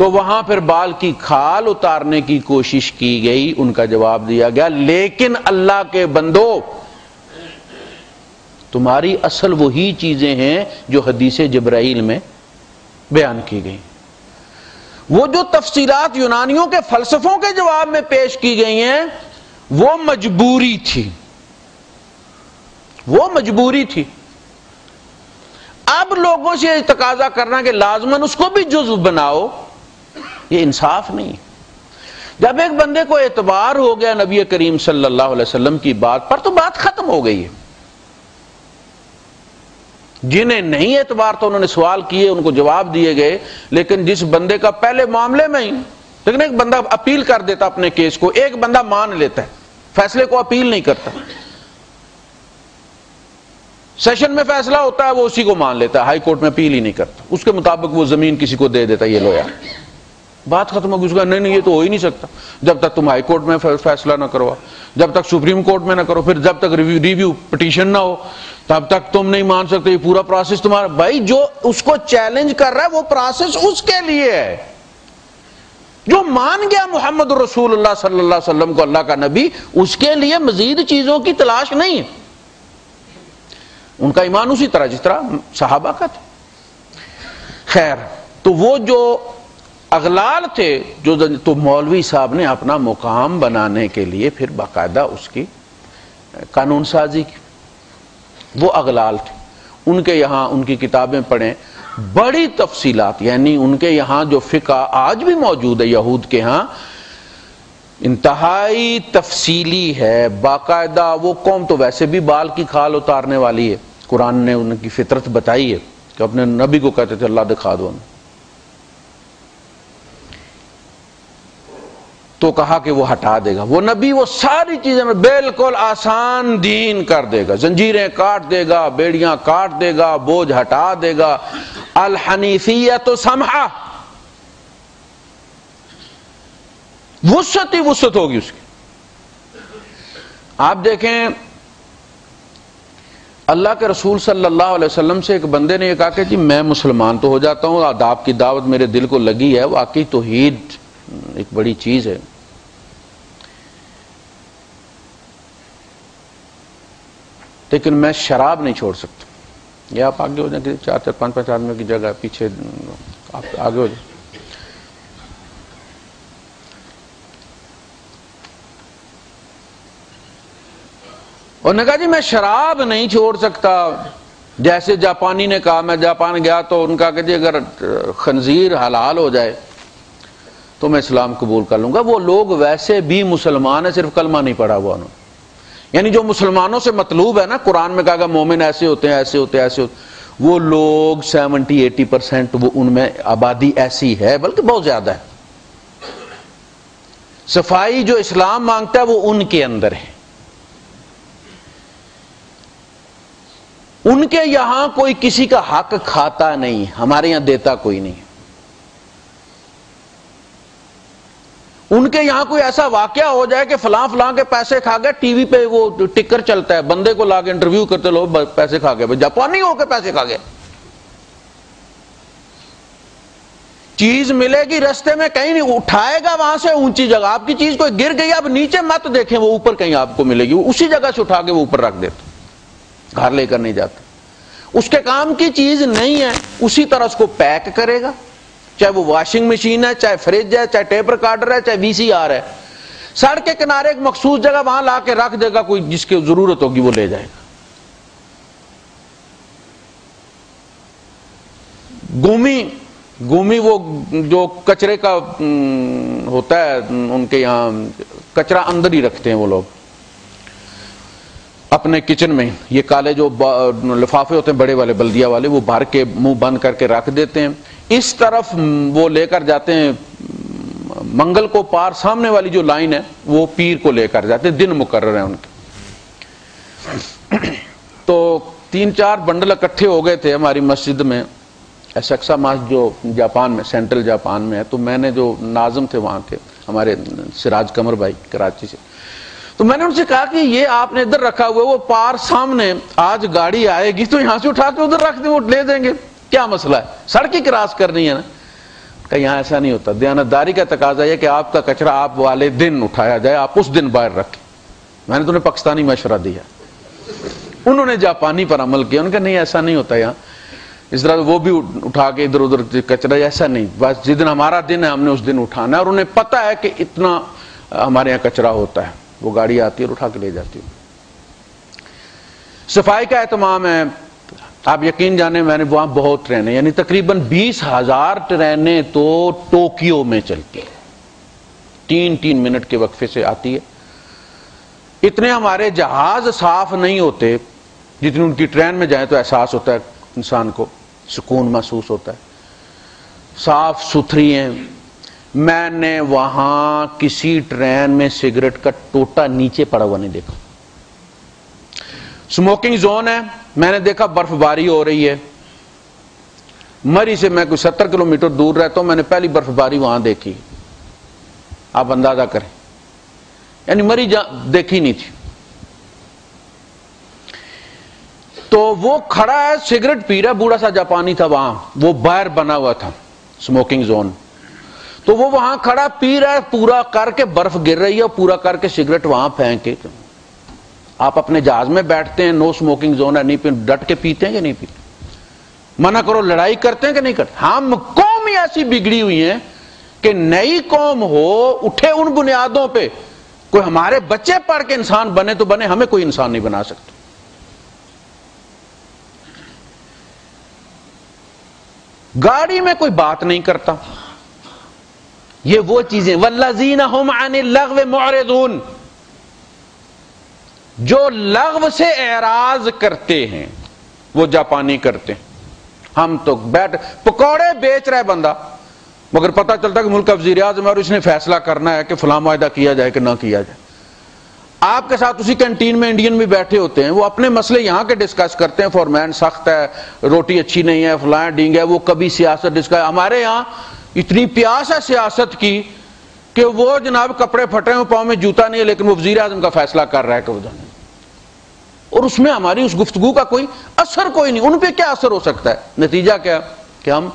تو وہاں پھر بال کی کھال اتارنے کی کوشش کی گئی، ان کا جواب دیا گیا، لیکن اللہ کے بندو، تمہاری اصل وہی چیزیں ہیں جو حدیث جبرائیل میں بیان کی گئی۔ وہ جو تفصیلات یونانیوں کے فلسفوں کے جواب میں پیش کی گئی ہیں، وہ مجبوری تھی۔ وہ مجبوری تھی۔ اب لوگوں سے تقاضا کرنا کہ لازمن اس کو بھی جزو بناؤ۔ یہ انصاف نہیں۔ جب ایک بندے کو اعتبار ہو گیا نبی کریم صلی اللہ علیہ وسلم کی بات پر تو بات ختم ہو گئی ہے۔ جنہیں نہیں اعتبار تو انہوں نے سوال کیے، ان کو جواب دیے گئے، لیکن جس بندے کا پہلے معاملے میں ہی، لیکن ایک بندہ اپیل کر دیتا اپنے کیس کو، ایک بندہ مان لیتا ہے، فیصلے کو اپیل نہیں کرتا۔ سیشن میں فیصلہ ہوتا ہے، وہ اسی کو مان لیتا ہے، ہائی کورٹ میں اپیل ہی نہیں کرتا۔ اس کے مطابق وہ زمین کسی کو دے دیتا یہ لویا۔ بات ختم ہو گئی نہیں نہیں، یہ تو ہو ہی نہیں سکتا۔ جب تک تم ہائی کورٹ میں فیصلہ نہ کروا، جب تک سپریم کورٹ میں نہ کرو، پھر جب تک ریویو پٹیشن نہ ہو، تب تک تم نہیں مان سکتے، یہ پورا پروسیس تمہارا۔ بھائی، جو اس کو چیلنج کر رہا ہے، وہ پروسیس اس کے لیے ہے۔ جو مان گیا محمد رسول اللہ صلی اللہ علیہ وسلم کو اللہ کا نبی، اس کے لیے مزید چیزوں کی تلاش نہیں ہے۔ ان کا ایمان اسی طرح، جس طرح صحابہ کا تھا۔ خیر، تو وہ جو اغلال تھے جو تو مولوی صاحب نے اپنا مقام بنانے کے لیے پھر باقاعدہ اس کی قانون سازی کی۔ وہ اغلال تھے۔ ان کے یہاں ان کی کتابیں پڑھیں۔ بڑی تفصیلات یعنی ان کے یہاں جو فقہ آج بھی موجود ہے یہود کے ہاں انتہائی تفصیلی ہے۔ باقاعدہ وہ قوم تو ویسے بھی بال کی کھال اتارنے والی ہے۔ قرآن نے ان کی فطرت بتائی ہے کہ اپنے نبی کو کہتے تھے، اللہ دکھا دو تو کہا کہ وہ ہٹا دے گا۔ وہ نبی وہ ساری چیزیں بالکل آسان دین کر دے گا۔ زنجیریں کاٹ دے گا، بیڑیاں کاٹ دے گا، بوجھ ہٹا دے گا۔ الحنیفیت تو سمہا وسط ہی وسط ہوگی اس کی۔ آپ دیکھیں، اللہ کے رسول صلی اللہ علیہ وسلم سے ایک بندے نے یہ کہا کہ جی میں مسلمان تو ہو جاتا ہوں، آداب کی دعوت میرے دل کو لگی ہے۔ واقعی توحید ایک بڑی چیز ہے۔ لیکن میں شراب نہیں چھوڑ سکتا۔ یہ آپ آگے ہو جائیں کہ چار چار پانچ پانچ آدمیوں کی جگہ پیچھے آپ آگے ہو جائیں۔ اور نے کہا جی میں شراب نہیں چھوڑ سکتا۔ جیسے جاپانی نے کہا، میں جاپان گیا تو ان کا کہ جی اگر خنزیر حلال ہو جائے تو میں اسلام قبول کر لوں گا۔ وہ لوگ ویسے بھی مسلمان ہیں، صرف کلمہ نہیں پڑھا ہوا انہوں نے۔ یعنی جو مسلمانوں سے مطلوب ہے نا، قرآن میں کہا کہ مومن ایسے ہوتے ہیں، ایسے ہوتے ہیں، ایسے ہوتے ہیں۔ وہ لوگ سیونٹی، ایٹی پرسینٹ وہ ان میں آبادی ایسی ہے، بلکہ بہت زیادہ ہے۔ صفائی جو اسلام مانگتا ہے، وہ ان کے اندر ہے۔ ان کے یہاں کوئی کسی کا حق کھاتا نہیں، ہمارے یہاں دیتا کوئی نہیں۔ ان کے یہاں کوئی ایسا واقعہ ہو جائے کہ فلاں فلاں کے پیسے کھا گئے ٹی وی پہ وہ ٹکر چلتا ہے، بندے کو لا کے انٹرویو کرتے لوگ پیسے کھا گئے جاپانی ہو کے پیسے کھا گئے چیز ملے گی رستے میں، کہیں نہیں، اٹھائے گا وہاں سے اونچی جگہ۔ آپ کی چیز کوئی گر گئی اب نیچے مت دیکھیں، وہ اوپر کہیں آپ کو ملے گی۔ اسی جگہ سے اٹھا کے وہ اوپر رکھ دیتے گھر لے کر نہیں جاتا اس کے کام کی چیز نہیں ہے، اسی طرح اس کو پیک کرے گا۔ چاہے وہ واشنگ مشین ہے، چاہے فریج ہے، چاہے ٹیپ ریکارڈر ہے، چاہے وی سی آر ہے۔ سڑک کے کنارے ایک مخصوص جگہ وہاں لا کے رکھ دے گا، کوئی جس کی ضرورت ہوگی وہ لے جائے گا۔ گومی گومی وہ جو کچرے کا ہوتا ہے، ان کے یہاں کچرا اندر ہی رکھتے ہیں وہ لوگ۔ اپنے کچن میں، یہ کالے جو لفافے ہوتے ہیں، بڑے والے بلدیا والے، وہ بھر کے منہ بند کر کے رکھ دیتے ہیں۔ اس طرف وہ لے کر جاتے ہیں، منگل کو پار سامنے والی جو لائن ہے، وہ پیر کو لے کر جاتے ہیں، دن مقرر ہیں ان کے۔ تو تین چار بنڈل اکٹھے ہو گئے تھے ہماری مسجد میں۔ ایسا مسجد جو جاپان میں، سینٹرل جاپان میں ہے، تو میں نے جو ناظم تھے وہاں کے، ہمارے سراج کمر بھائی، کراچی سے۔ تو میں نے ان سے کہا کہ یہ آپ نے ادھر رکھا ہوا وہ پار سامنے، آج گاڑی آئے گی تو یہاں سے اٹھا کے ادھر رکھ دیں، وہ لے دیں گے۔ کیا مسئلہ ہے؟ سڑک ہی کراس کرنی ہے نا۔ کہ یہاں ایسا نہیں ہوتا۔ دیانتداری کا تقاضا یہ کہ آپ کا کچرا آپ والے دن اٹھایا جائے، آپ اس دن باہر رکھیں۔ میں نے تمہیں پاکستانی مشورہ دیا۔ انہوں نے جاپانی پر عمل کیا۔ ان کا نہیں، ایسا نہیں ہوتا یہاں۔ اس طرح وہ بھی اٹھا کے ادھر ادھر کچرا، ایسا نہیں۔ بس جس دن ہمارا دن ہے، ہم نے اس دن اٹھانا ہے۔ اور انہیں پتا ہے کہ اتنا ہمارے یہاں کچرا ہوتا ہے۔ وہ گاڑی آتی ہے اور اٹھا کے لے جاتی ہوں صفائی کا اہتمام ہے۔ آپ یقین جانے میں نے وہاں بہت ٹرینیں یعنی تقریباً بیس ہزار ٹرینیں تو ٹوکیو میں چلتی ہیں۔ تین تین منٹ کے وقفے سے آتی ہے۔ اتنے ہمارے جہاز صاف نہیں ہوتے، جتنی ان کی ٹرین میں جائیں تو احساس ہوتا ہے انسان کو سکون محسوس ہوتا ہے۔ صاف ستھری ہیں۔ میں نے وہاں کسی ٹرین میں سگریٹ کا ٹوٹا نیچے پڑا ہوا نہیں دیکھا۔ سموکنگ زون ہے، میں نے دیکھا برف باری ہو رہی ہے۔ مری سے میں کوئی ستر کلو میٹر دور رہتا ہوں، میں نے پہلی برف باری وہاں دیکھی۔ آپ اندازہ کریں۔ یعنی مری دیکھی نہیں تھی۔ تو وہ کھڑا ہے، سگریٹ پی رہا بوڑھا سا جاپانی تھا وہاں۔ وہ باہر بنا ہوا تھا سموکنگ زون تو وہ وہاں کھڑا پی رہا ہے، پورا کر کے برف گر رہی ہے پورا کر کے سگریٹ وہاں پھینک کے۔ آپ اپنے جہاز میں بیٹھتے ہیں نو سموکنگ زون ہے، نہیں پی، ڈٹ کے پیتے ہیں کہ نہیں پیتے؟ منع کرو، لڑائی کرتے ہیں کہ نہیں کرتے؟ ہم قوم ہی ایسی بگڑی ہوئی ہیں کہ نئی قوم ہو، اٹھے ان بنیادوں پہ۔ کوئی ہمارے بچے پڑھ کے انسان بنے تو بنے، ہمیں کوئی انسان نہیں بنا سکتا۔ گاڑی میں کوئی بات نہیں کرتا۔ یہ وہ چیزیں۔ والذین ہم عن اللغو معرضون۔ جو لغو سے اعراض کرتے ہیں، وہ جاپانی کرتے ہیں۔ ہم تو بیٹھ، پکوڑے بیچ رہے بندہ۔ مگر پتہ چلتا کہ ملک کا وزیر اعظم اور اس نے فیصلہ کرنا ہے کہ فلاں معاہدہ کیا جائے کہ نہ کیا جائے۔ آپ کے ساتھ اسی کینٹین میں انڈین بھی بیٹھے ہوتے ہیں، وہ اپنے مسئلے یہاں کے ڈسکس کرتے ہیں۔ فورمین سخت ہے، روٹی اچھی نہیں ہے، فلاں ڈینگ ہے، وہ کبھی سیاست ڈسکس۔ ہمارے یہاں اتنی پیاس ہے سیاست کی کہ وہ جناب کپڑے پھٹے ہیں پاؤں میں جوتا نہیں ہے، لیکن وہ وزیر اعظم کا فیصلہ کر رہا ہے کہ وہ اور اس میں ہماری اس گفتگو کا کوئی اثر کوئی نہیں، ان پہ کیا اثر ہو سکتا ہے؟ نتیجہ کیا؟ کہ ہم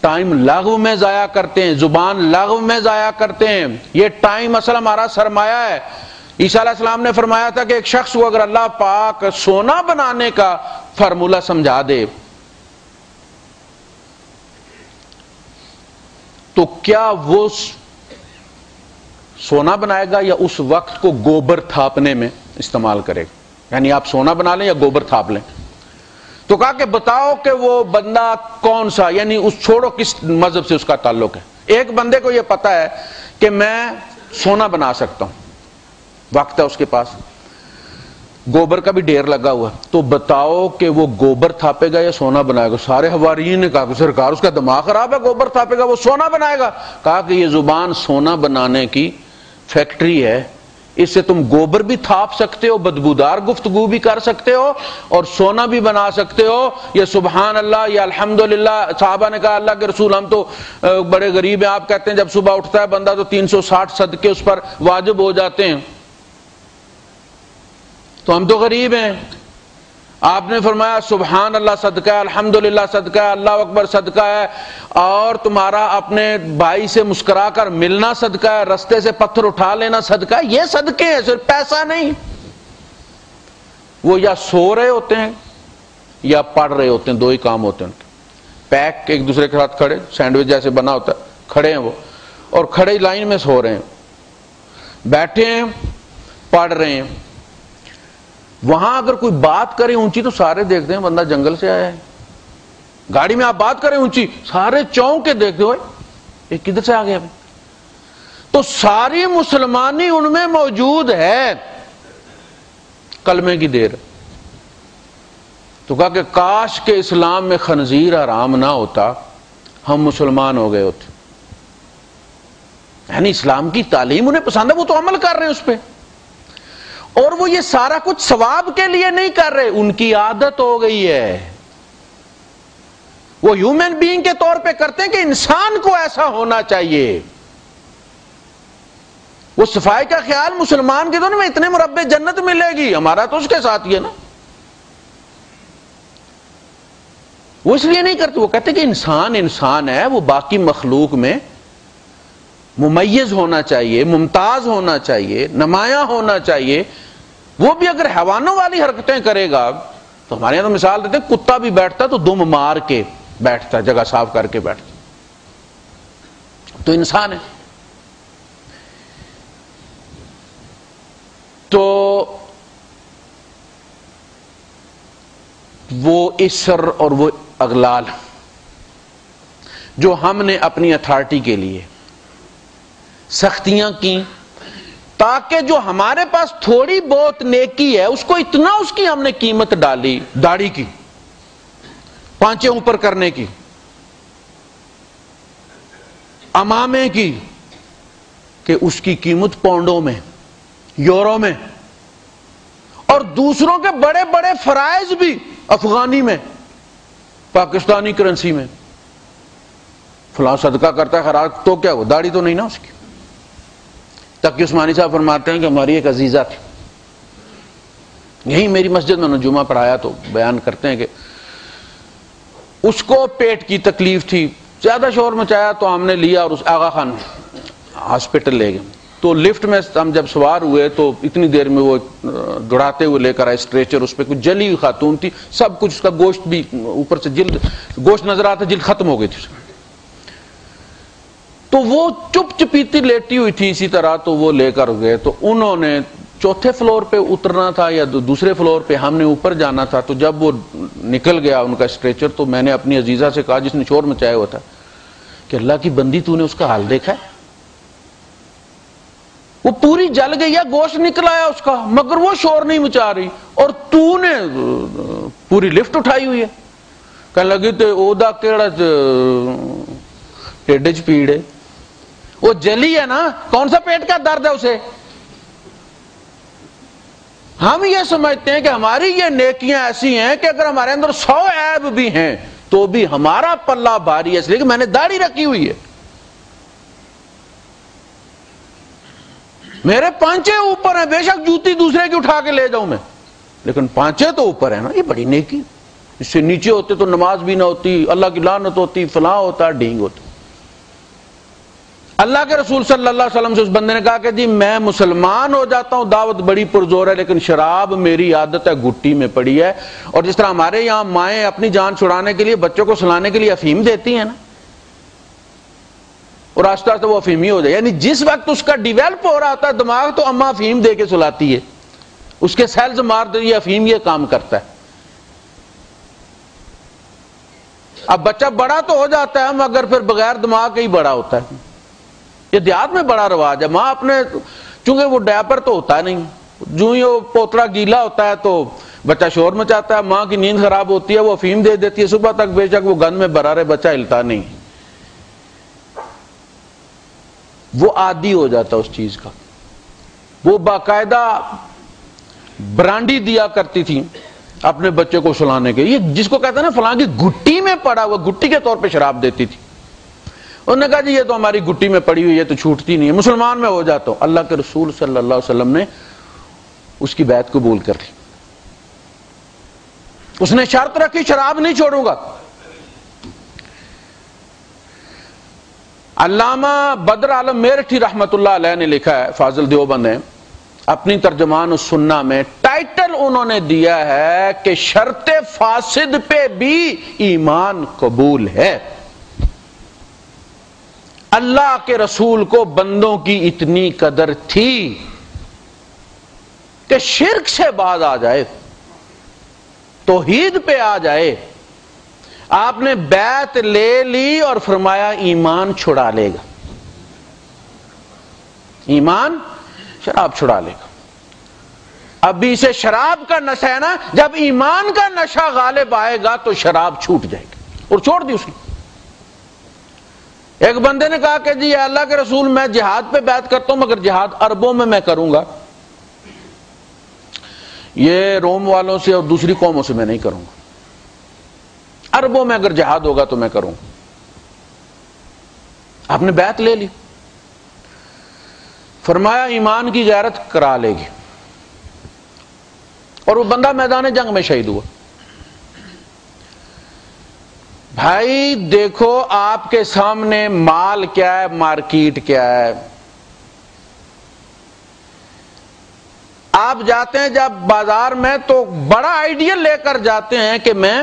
ٹائم لغو میں ضائع کرتے ہیں، زبان لغو میں ضائع کرتے ہیں۔ یہ ٹائم اصل ہمارا سرمایہ ہے۔ عیسیٰ علیہ السلام نے فرمایا تھا کہ ایک شخص کو اگر اللہ پاک سونا بنانے کا فارمولہ سمجھا دے، تو کیا وہ سونا بنائے گا یا اس وقت کو گوبر تھاپنے میں استعمال کرے گا؟ یعنی آپ سونا بنا لیں یا گوبر تھاپ لیں۔ تو کہا کہ بتاؤ کہ وہ بندہ کون سا یعنی اس چھوڑو کس مذہب سے اس کا تعلق ہے۔ ایک بندے کو یہ پتا ہے کہ میں سونا بنا سکتا ہوں۔ وقت ہے اس کے پاس۔ گوبر کا بھی ڈیر لگا ہوا۔ تو بتاؤ کہ وہ گوبر تھاپے گا یا سونا بنائے گا؟ سارے ہوارین نے کہا کہ سرکار، اس کا دماغ خراب ہے، گوبر تھاپے گا، وہ سونا بنائے گا۔ کہا کہ یہ زبان سونا بنانے کی فیکٹری ہے۔ اس سے تم گوبر بھی تھاپ سکتے ہو، بدبودار گفتگو بھی کر سکتے ہو اور سونا بھی بنا سکتے ہو۔ یا سبحان اللہ یا الحمد صحابہ نے کہا، اللہ کے رسول، ہم تو بڑے غریب ہیں۔ آپ کہتے ہیں جب صبح اٹھتا ہے بندہ تو تین سو ساٹھ صدقے اس پر واجب ہو جاتے ہیں۔ تو ہم تو غریب ہیں۔ آپ نے فرمایا، سبحان اللہ صدقہ ہے الحمد للہ صدقہ ہے اللہ اکبر صدقہ ہے، اور تمہارا اپنے بھائی سے مسکرا کر ملنا صدقہ ہے، رستے سے پتھر اٹھا لینا صدقہ ہے، یہ صدقے ہیں، صرف پیسہ نہیں۔ وہ یا سو رہے ہوتے ہیں، یا پڑھ رہے ہوتے ہیں، دو ہی کام ہوتے ہیں۔ پیک ایک دوسرے کے ساتھ کھڑے، سینڈوچ جیسے بنا ہوتا ہے، کھڑے ہیں وہ، اور کھڑے لائن میں سو رہے ہیں۔ بیٹھے ہیں، پڑھ رہے ہیں۔ وہاں اگر کوئی بات کرے اونچی تو سارے دیکھتے ہیں بندہ جنگل سے آیا ہے۔ گاڑی میں آپ بات کریں اونچی، سارے چونک کے دیکھتے ہوئے ایک کدھر سے آ گیا تو ساری مسلمانی ان میں موجود ہے۔ کلمے کی دیر۔ تو کہا کہ کاش کے اسلام میں خنزیر آرام نہ ہوتا، ہم مسلمان ہو گئے ہوتے۔ یعنی اسلام کی تعلیم انہیں پسند ہے، وہ تو عمل کر رہے ہیں اس پہ۔ اور وہ یہ سارا کچھ ثواب کے لیے نہیں کر رہے، ان کی عادت ہو گئی ہے۔ وہ ہیومن بینگ کے طور پہ کرتے ہیں کہ انسان کو ایسا ہونا چاہیے۔ وہ صفائی کا خیال مسلمان کے دونوں میں اتنے مربع جنت ملے گی، ہمارا تو اس کے ساتھ ہی ہے نا۔ وہ اس لیے نہیں کرتے، وہ کہتے کہ انسان انسان ہے، وہ باقی مخلوق میں ممیز ہونا چاہیے، ممتاز ہونا چاہیے، نمایاں ہونا چاہیے، وہ بھی اگر حیوانوں والی حرکتیں کرے گا، تو ہمارے یہاں تو مثال دیتے کتا بھی بیٹھتا تو دم مار کے بیٹھتا، جگہ صاف کر کے بیٹھتا۔ تو انسان ہے۔ تو وہ اسر اور وہ اغلال، جو ہم نے اپنی اتھارٹی کے لیے سختیاں کی تاکہ جو ہمارے پاس تھوڑی بہت نیکی ہے، اس کو اتنا اس کی ہم نے قیمت ڈالی۔ داڑھی کی، پانچے اوپر کرنے کی، امامے کی، کہ اس کی قیمت پونڈوں میں یورو میں، اور دوسروں کے بڑے بڑے فرائض بھی افغانی میں، پاکستانی کرنسی میں۔ فلاں صدقہ کرتا ہے، خراب تو کیا وہ داڑھی تو نہیں نا اس کی۔ تک عثمانی صاحب فرماتے ہیں کہ ہماری ایک عزیزہ تھی۔ یہی میری مسجد میں جمعہ پڑھایا تو بیان کرتے ہیں کہ اس کو پیٹ کی تکلیف تھی۔ زیادہ شور مچایا تو ہم نے لیا اور اس آغا خان ہاسپٹل لے گئے۔ تو لفٹ میں ہم جب سوار ہوئے تو اتنی دیر میں وہ دوڑاتے ہوئے لے کر آئے اسٹریچر، اس پہ کچھ جلی ہوئی خاتون تھی۔ سب کچھ اس کا گوشت بھی اوپر سے جلد، گوشت نظر آتا جلد ختم ہو گئی تھی۔ تو وہ چپ چپیتی لیٹی ہوئی تھی اسی طرح تو وہ لے کر گئے تو انہوں نے چوتھے فلور پہ اترنا تھا یا دوسرے فلور پہ ہم نے اوپر جانا تھا تو جب وہ نکل گیا ان کا اسٹریچر تو میں نے اپنی عزیزہ سے کہا جس نے شور مچایا ہوا تھا کہ اللہ کی بندی تو نے اس کا حال دیکھا ہے؟ وہ پوری جل گئی ہے گوشت نکل آیا اس کا، مگر وہ شور نہیں مچا رہی اور تو نے، پوری لفٹ اٹھائی ہوئی ہے۔ کہنے لگی تو اودا کیڑا ٹیڈج پیڑ ہے وہ جلی ہے نا، کون سا پیٹ کا درد ہے اسے؟ ہم یہ سمجھتے ہیں کہ ہماری یہ نیکیاں ایسی ہیں کہ اگر ہمارے اندر سو عیب بھی ہیں، تو بھی ہمارا پلہ بھاری ہے، اس لیے کہ میں نے داڑھی رکھی ہوئی ہے۔ میرے پانچے اوپر ہیں، بے شک جوتی دوسرے کی اٹھا کے لے جاؤں میں۔ لیکن پانچے تو اوپر ہے نا، یہ بڑی نیکی۔ اس سے نیچے ہوتے تو نماز بھی نہ ہوتی، اللہ کی لانت ہوتی، فلاں ہوتا، ڈھینگ ہوتا۔ اللہ کے رسول صلی اللہ علیہ وسلم سے اس بندے نے کہا کہ جی میں مسلمان ہو جاتا ہوں، دعوت بڑی پرزور ہے، لیکن شراب میری عادت ہے گٹی میں پڑی ہے۔ اور جس طرح ہمارے یہاں مائیں اپنی جان چھڑانے کے لیے، بچوں کو سلانے کے لیے افیم دیتی ہیں نا۔ اور آہستہ آہستہ وہ افیمی ہو جائے۔ یعنی جس وقت اس کا ڈیویلپ ہو رہا ہوتا ہے، دماغ تو اما افیم دے کے سلاتی ہے۔ اس کے سیلز مار دے، یہ افیم یہ کام کرتا ہے۔ اب بچہ بڑا تو ہو جاتا ہے، مگر پھر بغیر دماغ کے ہی بڑا ہوتا ہے۔ یہ دیہات میں بڑا رواج ہے۔ ماں اپنے چونکہ وہ ڈیپر تو ہوتا ہے نہیں۔ جو ہی وہ پوترا گیلا ہوتا ہے تو بچہ شور مچاتا ہے۔ ماں کی نیند خراب ہوتی ہے، وہ افیم دے دیتی ہے۔ صبح تک بے شک وہ گند میں برا رہے بچہ ہلتا نہیں۔ وہ عادی ہو جاتا اس چیز کا۔ وہ باقاعدہ برانڈی دیا کرتی تھی اپنے بچے کو سلانے کے یہ جس کو کہتے ہیں نا، فلاں کی گٹی میں پڑا وہ گٹی کے طور پہ شراب دیتی تھی۔ انہوں نے کہا جی یہ تو ہماری گٹی میں پڑی ہوئی ہے تو چھوٹتی نہیں ہے۔ مسلمان میں ہو جاتا ہوں۔ اللہ کے رسول صلی اللہ علیہ وسلم نے اس کی بیعت قبول کر لی۔ اس نے شرط رکھی، شراب نہیں چھوڑوں گا۔ علامہ بدر عالم میرٹھی رحمت اللہ علیہ نے لکھا ہے، فاضل دیوبند نے اپنی ترجمان سننا میں ٹائٹل انہوں نے دیا ہے کہ شرط فاسد پہ بھی ایمان قبول ہے۔ اللہ کے رسول کو بندوں کی اتنی قدر تھی کہ شرک سے بعد آ جائے، توحید پہ آ جائے۔ آپ نے بیت لے لی اور فرمایا ایمان چھڑا لے گا۔ ایمان شراب چھڑا لے گا۔ ابھی سے شراب کا نشہ ہے نا، جب ایمان کا نشہ غالب آئے گا تو شراب چھوٹ جائے گی اور چھوڑ دی اس نے۔ ایک بندے نے کہا کہ جی اللہ کے رسول، میں جہاد پہ بیعت کرتا ہوں، مگر جہاد اربوں میں میں کروں گا۔ یہ روم والوں سے اور دوسری قوموں سے میں نہیں کروں گا۔ اربوں میں اگر جہاد ہوگا تو میں کروں۔ گا آپ نے بیعت لے لی۔ فرمایا، ایمان کی غیرت کرا لے گی۔ اور وہ بندہ میدان جنگ میں شہید ہوا۔ بھائی دیکھو آپ کے سامنے مال کیا ہے، مارکیٹ کیا ہے۔ آپ جاتے ہیں جب بازار میں تو بڑا آئیڈیل لے کر جاتے ہیں کہ میں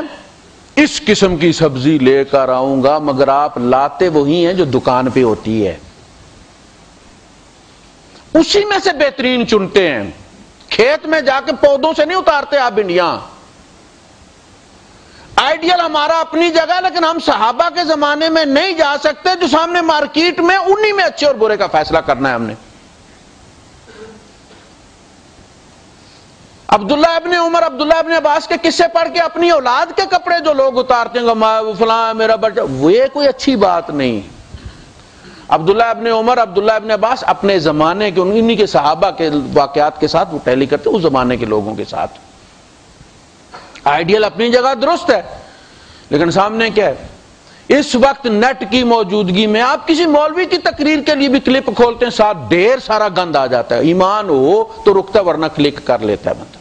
اس قسم کی سبزی لے کر آؤں گا، مگر آپ لاتے وہی ہیں جو دکان پہ ہوتی ہے۔ اسی میں سے بہترین چنتے ہیں۔ کھیت میں جا کے پودوں سے نہیں اتارتے آپ انڈیا آئیڈیل ہمارا اپنی جگہ لیکن ہم صحابہ کے زمانے میں نہیں جا سکتے جو سامنے مارکیٹ میں انہی میں اچھے اور برے کا فیصلہ کرنا ہے ہم نے۔ عبداللہ ابن عمر، عبداللہ ابن عباس کے قصے پڑھ کے اپنی اولاد کے کپڑے جو لوگ اتارتے ہیں فلاں میرا بچہ وہ کوئی اچھی بات نہیں۔ عبداللہ ابن عمر، عبداللہ ابن عباس اپنے زمانے کے انہی کے صحابہ کے واقعات کے ساتھ وہ ٹیلی کرتے، اس زمانے کے لوگوں کے ساتھ۔ آئیڈیل اپنی جگہ درست ہے۔ لیکن سامنے کیا ہے؟ اس وقت نیٹ کی موجودگی میں آپ کسی مولوی کی تقریر کے لیے بھی کلپ کھولتے ہیں، ساتھ ڈیر سارا گند آ جاتا ہے۔ ایمان ہو تو رکتا ورنہ کلک کر لیتا ہے بندہ۔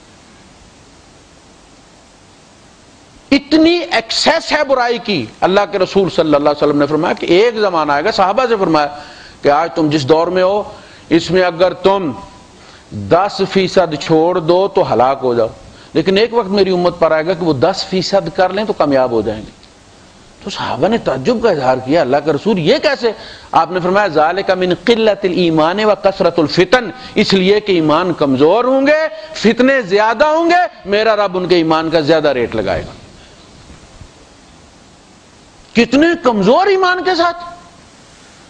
اتنی ایکسیس ہے برائی کی۔ اللہ کے رسول صلی اللہ علیہ وسلم نے فرمایا کہ ایک زمانہ آئے گا، صحابہ سے فرمایا کہ آج تم جس دور میں ہو، اس میں اگر تم دس فیصد چھوڑ دو تو ہلاک ہو جاؤ۔ لیکن ایک وقت میری امت پر آئے گا کہ وہ دس فیصد کر لیں تو کامیاب ہو جائیں گے۔ تو صحابہ نے تعجب کا اظہار کیا۔ اللہ کا رسول یہ کیسے؟ آپ نے فرمایا، ذالک من قلت الایمان و کثرت الفتن۔ اس لیے کہ ایمان کمزور ہوں گے، فتنے زیادہ ہوں گے، میرا رب ان کے ایمان کا زیادہ ریٹ لگائے گا۔ کتنے کمزور ایمان کے ساتھ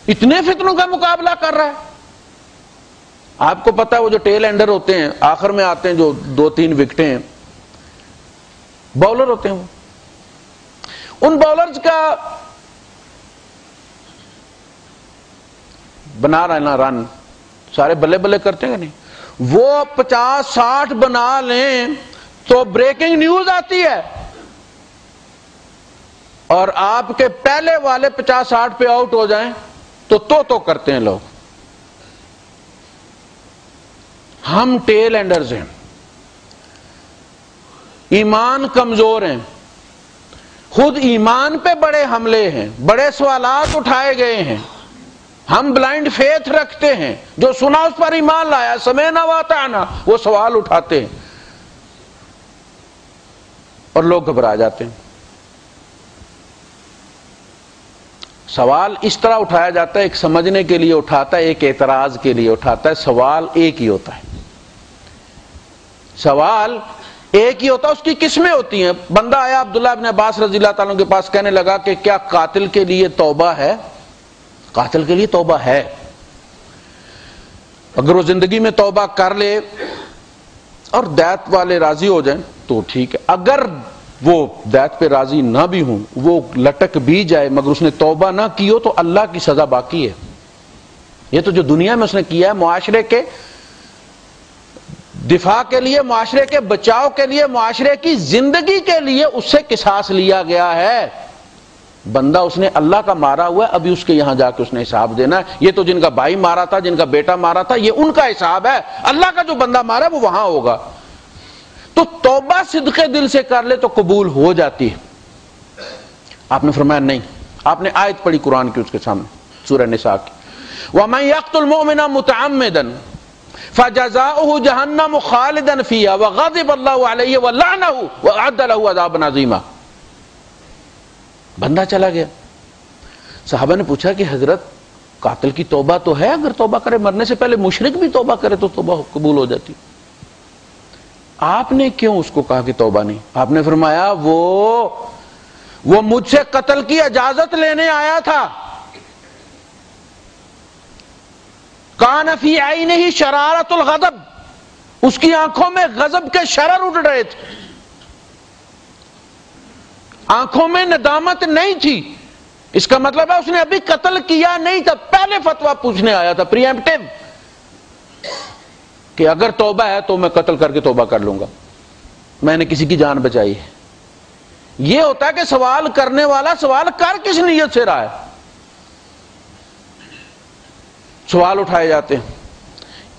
اتنے فتنوں کا مقابلہ کر رہا ہے۔ آپ کو پتا وہ جو ٹیل اینڈر ہوتے ہیں، آخر میں آتے ہیں جو دو تین وکٹیں ہیں۔ باؤلر ہوتے ہیں وہ۔ ان باؤلرز کا بنا رہنا رن۔ سارے بلے بلے کرتے ہیں نہیں؟ وہ پچاس، ساٹھ بنا لیں تو بریکنگ نیوز آتی ہے۔ اور آپ کے پہلے والے پچاس، ساٹھ پہ آؤٹ ہو جائیں تو تو تو کرتے ہیں لوگ۔ ہم ٹیل اینڈرز ہیں۔ ایمان کمزور ہیں۔ خود ایمان پہ بڑے حملے ہیں، بڑے سوالات اٹھائے گئے ہیں۔ ہم بلائنڈ فیتھ رکھتے ہیں۔ جو سنا اس پر ایمان لایا، سمے نہ واتا نا وہ سوال اٹھاتے ہیں۔ اور لوگ گھبرا جاتے ہیں۔ سوال اس طرح اٹھایا جاتا ہے، ایک سمجھنے کے لیے اٹھاتا ہے، ایک اعتراض کے لیے اٹھاتا ہے، سوال ایک ہی ہوتا ہے۔ سوال ایک ہی ہوتا ہے، اس کی قسمیں ہوتی ہیں؟ بندہ آیا عبداللہ ابن عباس رضی اللہ تعالیٰ کے پاس، کہنے لگا کہ کیا قاتل کے لیے توبہ ہے؟ قاتل کے لیے توبہ ہے۔ اگر وہ زندگی میں توبہ کر لے اور دیت والے راضی ہو جائیں تو ٹھیک ہے۔ اگر وہ دیت پہ راضی نہ بھی ہوں، وہ لٹک بھی جائے مگر اس نے توبہ نہ کی ہو تو اللہ کی سزا باقی ہے۔ یہ تو جو دنیا میں اس نے کیا ہے، معاشرے کے دفاع کے لیے، معاشرے کے بچاؤ کے لیے، معاشرے کی زندگی کے لیے اس سے کساس لیا گیا ہے۔ بندہ اس نے اللہ کا مارا ہوا ہے، ابھی اس کے یہاں جا کے اس نے حساب دینا ہے۔ یہ تو جن کا بھائی مارا تھا، جن کا بیٹا مارا تھا، یہ ان کا حساب ہے۔ اللہ کا جو بندہ مارا وہ وہاں ہوگا۔ تو توبہ صدقے دل سے کر لے تو قبول ہو جاتی ہے۔ آپ نے فرمایا، نہیں۔ آپ نے آیت پڑھی قرآن کی اس کے سامنے، سورہ نساء کی۔ وَمَنْ يَقْتُ الْمُؤْمِنَ مُتَعَمِّدًا فَجَزَاؤُهُ جَهَنَّمُ خَالِدًا فِيهَا وَغَضِبَ اللَّهُ عَلَيْهِ وَلَعْنَهُ وَأَعَدَّ لَهُ عَذَابًا عَظِيمًا. بندہ چلا گیا. صحابہ نے پوچھا کہ حضرت، قاتل کی توبہ تو ہے؟ اگر توبہ کرے مرنے سے پہلے مشرق بھی توبہ کرے تو توبہ قبول ہو جاتی. آپ نے کیوں اس کو کہا کہ توبہ نہیں؟ آپ نے فرمایا، وہ وہ مجھ سے قتل کی اجازت لینے آیا تھا۔ کانفی آئی نہیں شرارت الغضب۔ اس کی آنکھوں میں غضب کے شرر اٹھ رہے تھے۔ آنکھوں میں ندامت نہیں تھی۔ اس کا مطلب ہے اس نے ابھی قتل کیا نہیں تھا۔ پہلے فتوا پوچھنے آیا تھا پریمپٹیو کہ اگر توبہ ہے تو میں قتل کر کے توبہ کر لوں گا۔ میں نے کسی کی جان بچائی ہے۔ یہ ہوتا ہے کہ سوال کرنے والا سوال کر کس نیت سے رہا ہے؟ سوال اٹھائے جاتے ہیں۔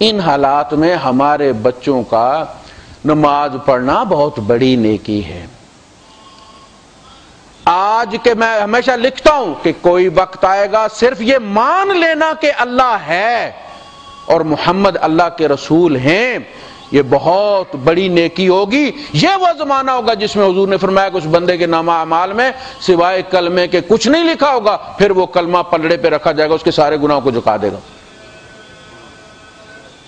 ان حالات میں ہمارے بچوں کا نماز پڑھنا بہت بڑی نیکی ہے۔ آج کے میں ہمیشہ لکھتا ہوں کہ کوئی وقت آئے گا صرف یہ مان لینا کہ اللہ ہے اور محمد اللہ کے رسول ہیں، یہ بہت بڑی نیکی ہوگی۔ یہ وہ زمانہ ہوگا جس میں حضور نے فرمایا کہ اس بندے کے نامہ اعمال میں سوائے کلمے کے کچھ نہیں لکھا ہوگا، پھر وہ کلمہ پلڑے پہ رکھا جائے گا، اس کے سارے گناہوں کو جھکا دے گا۔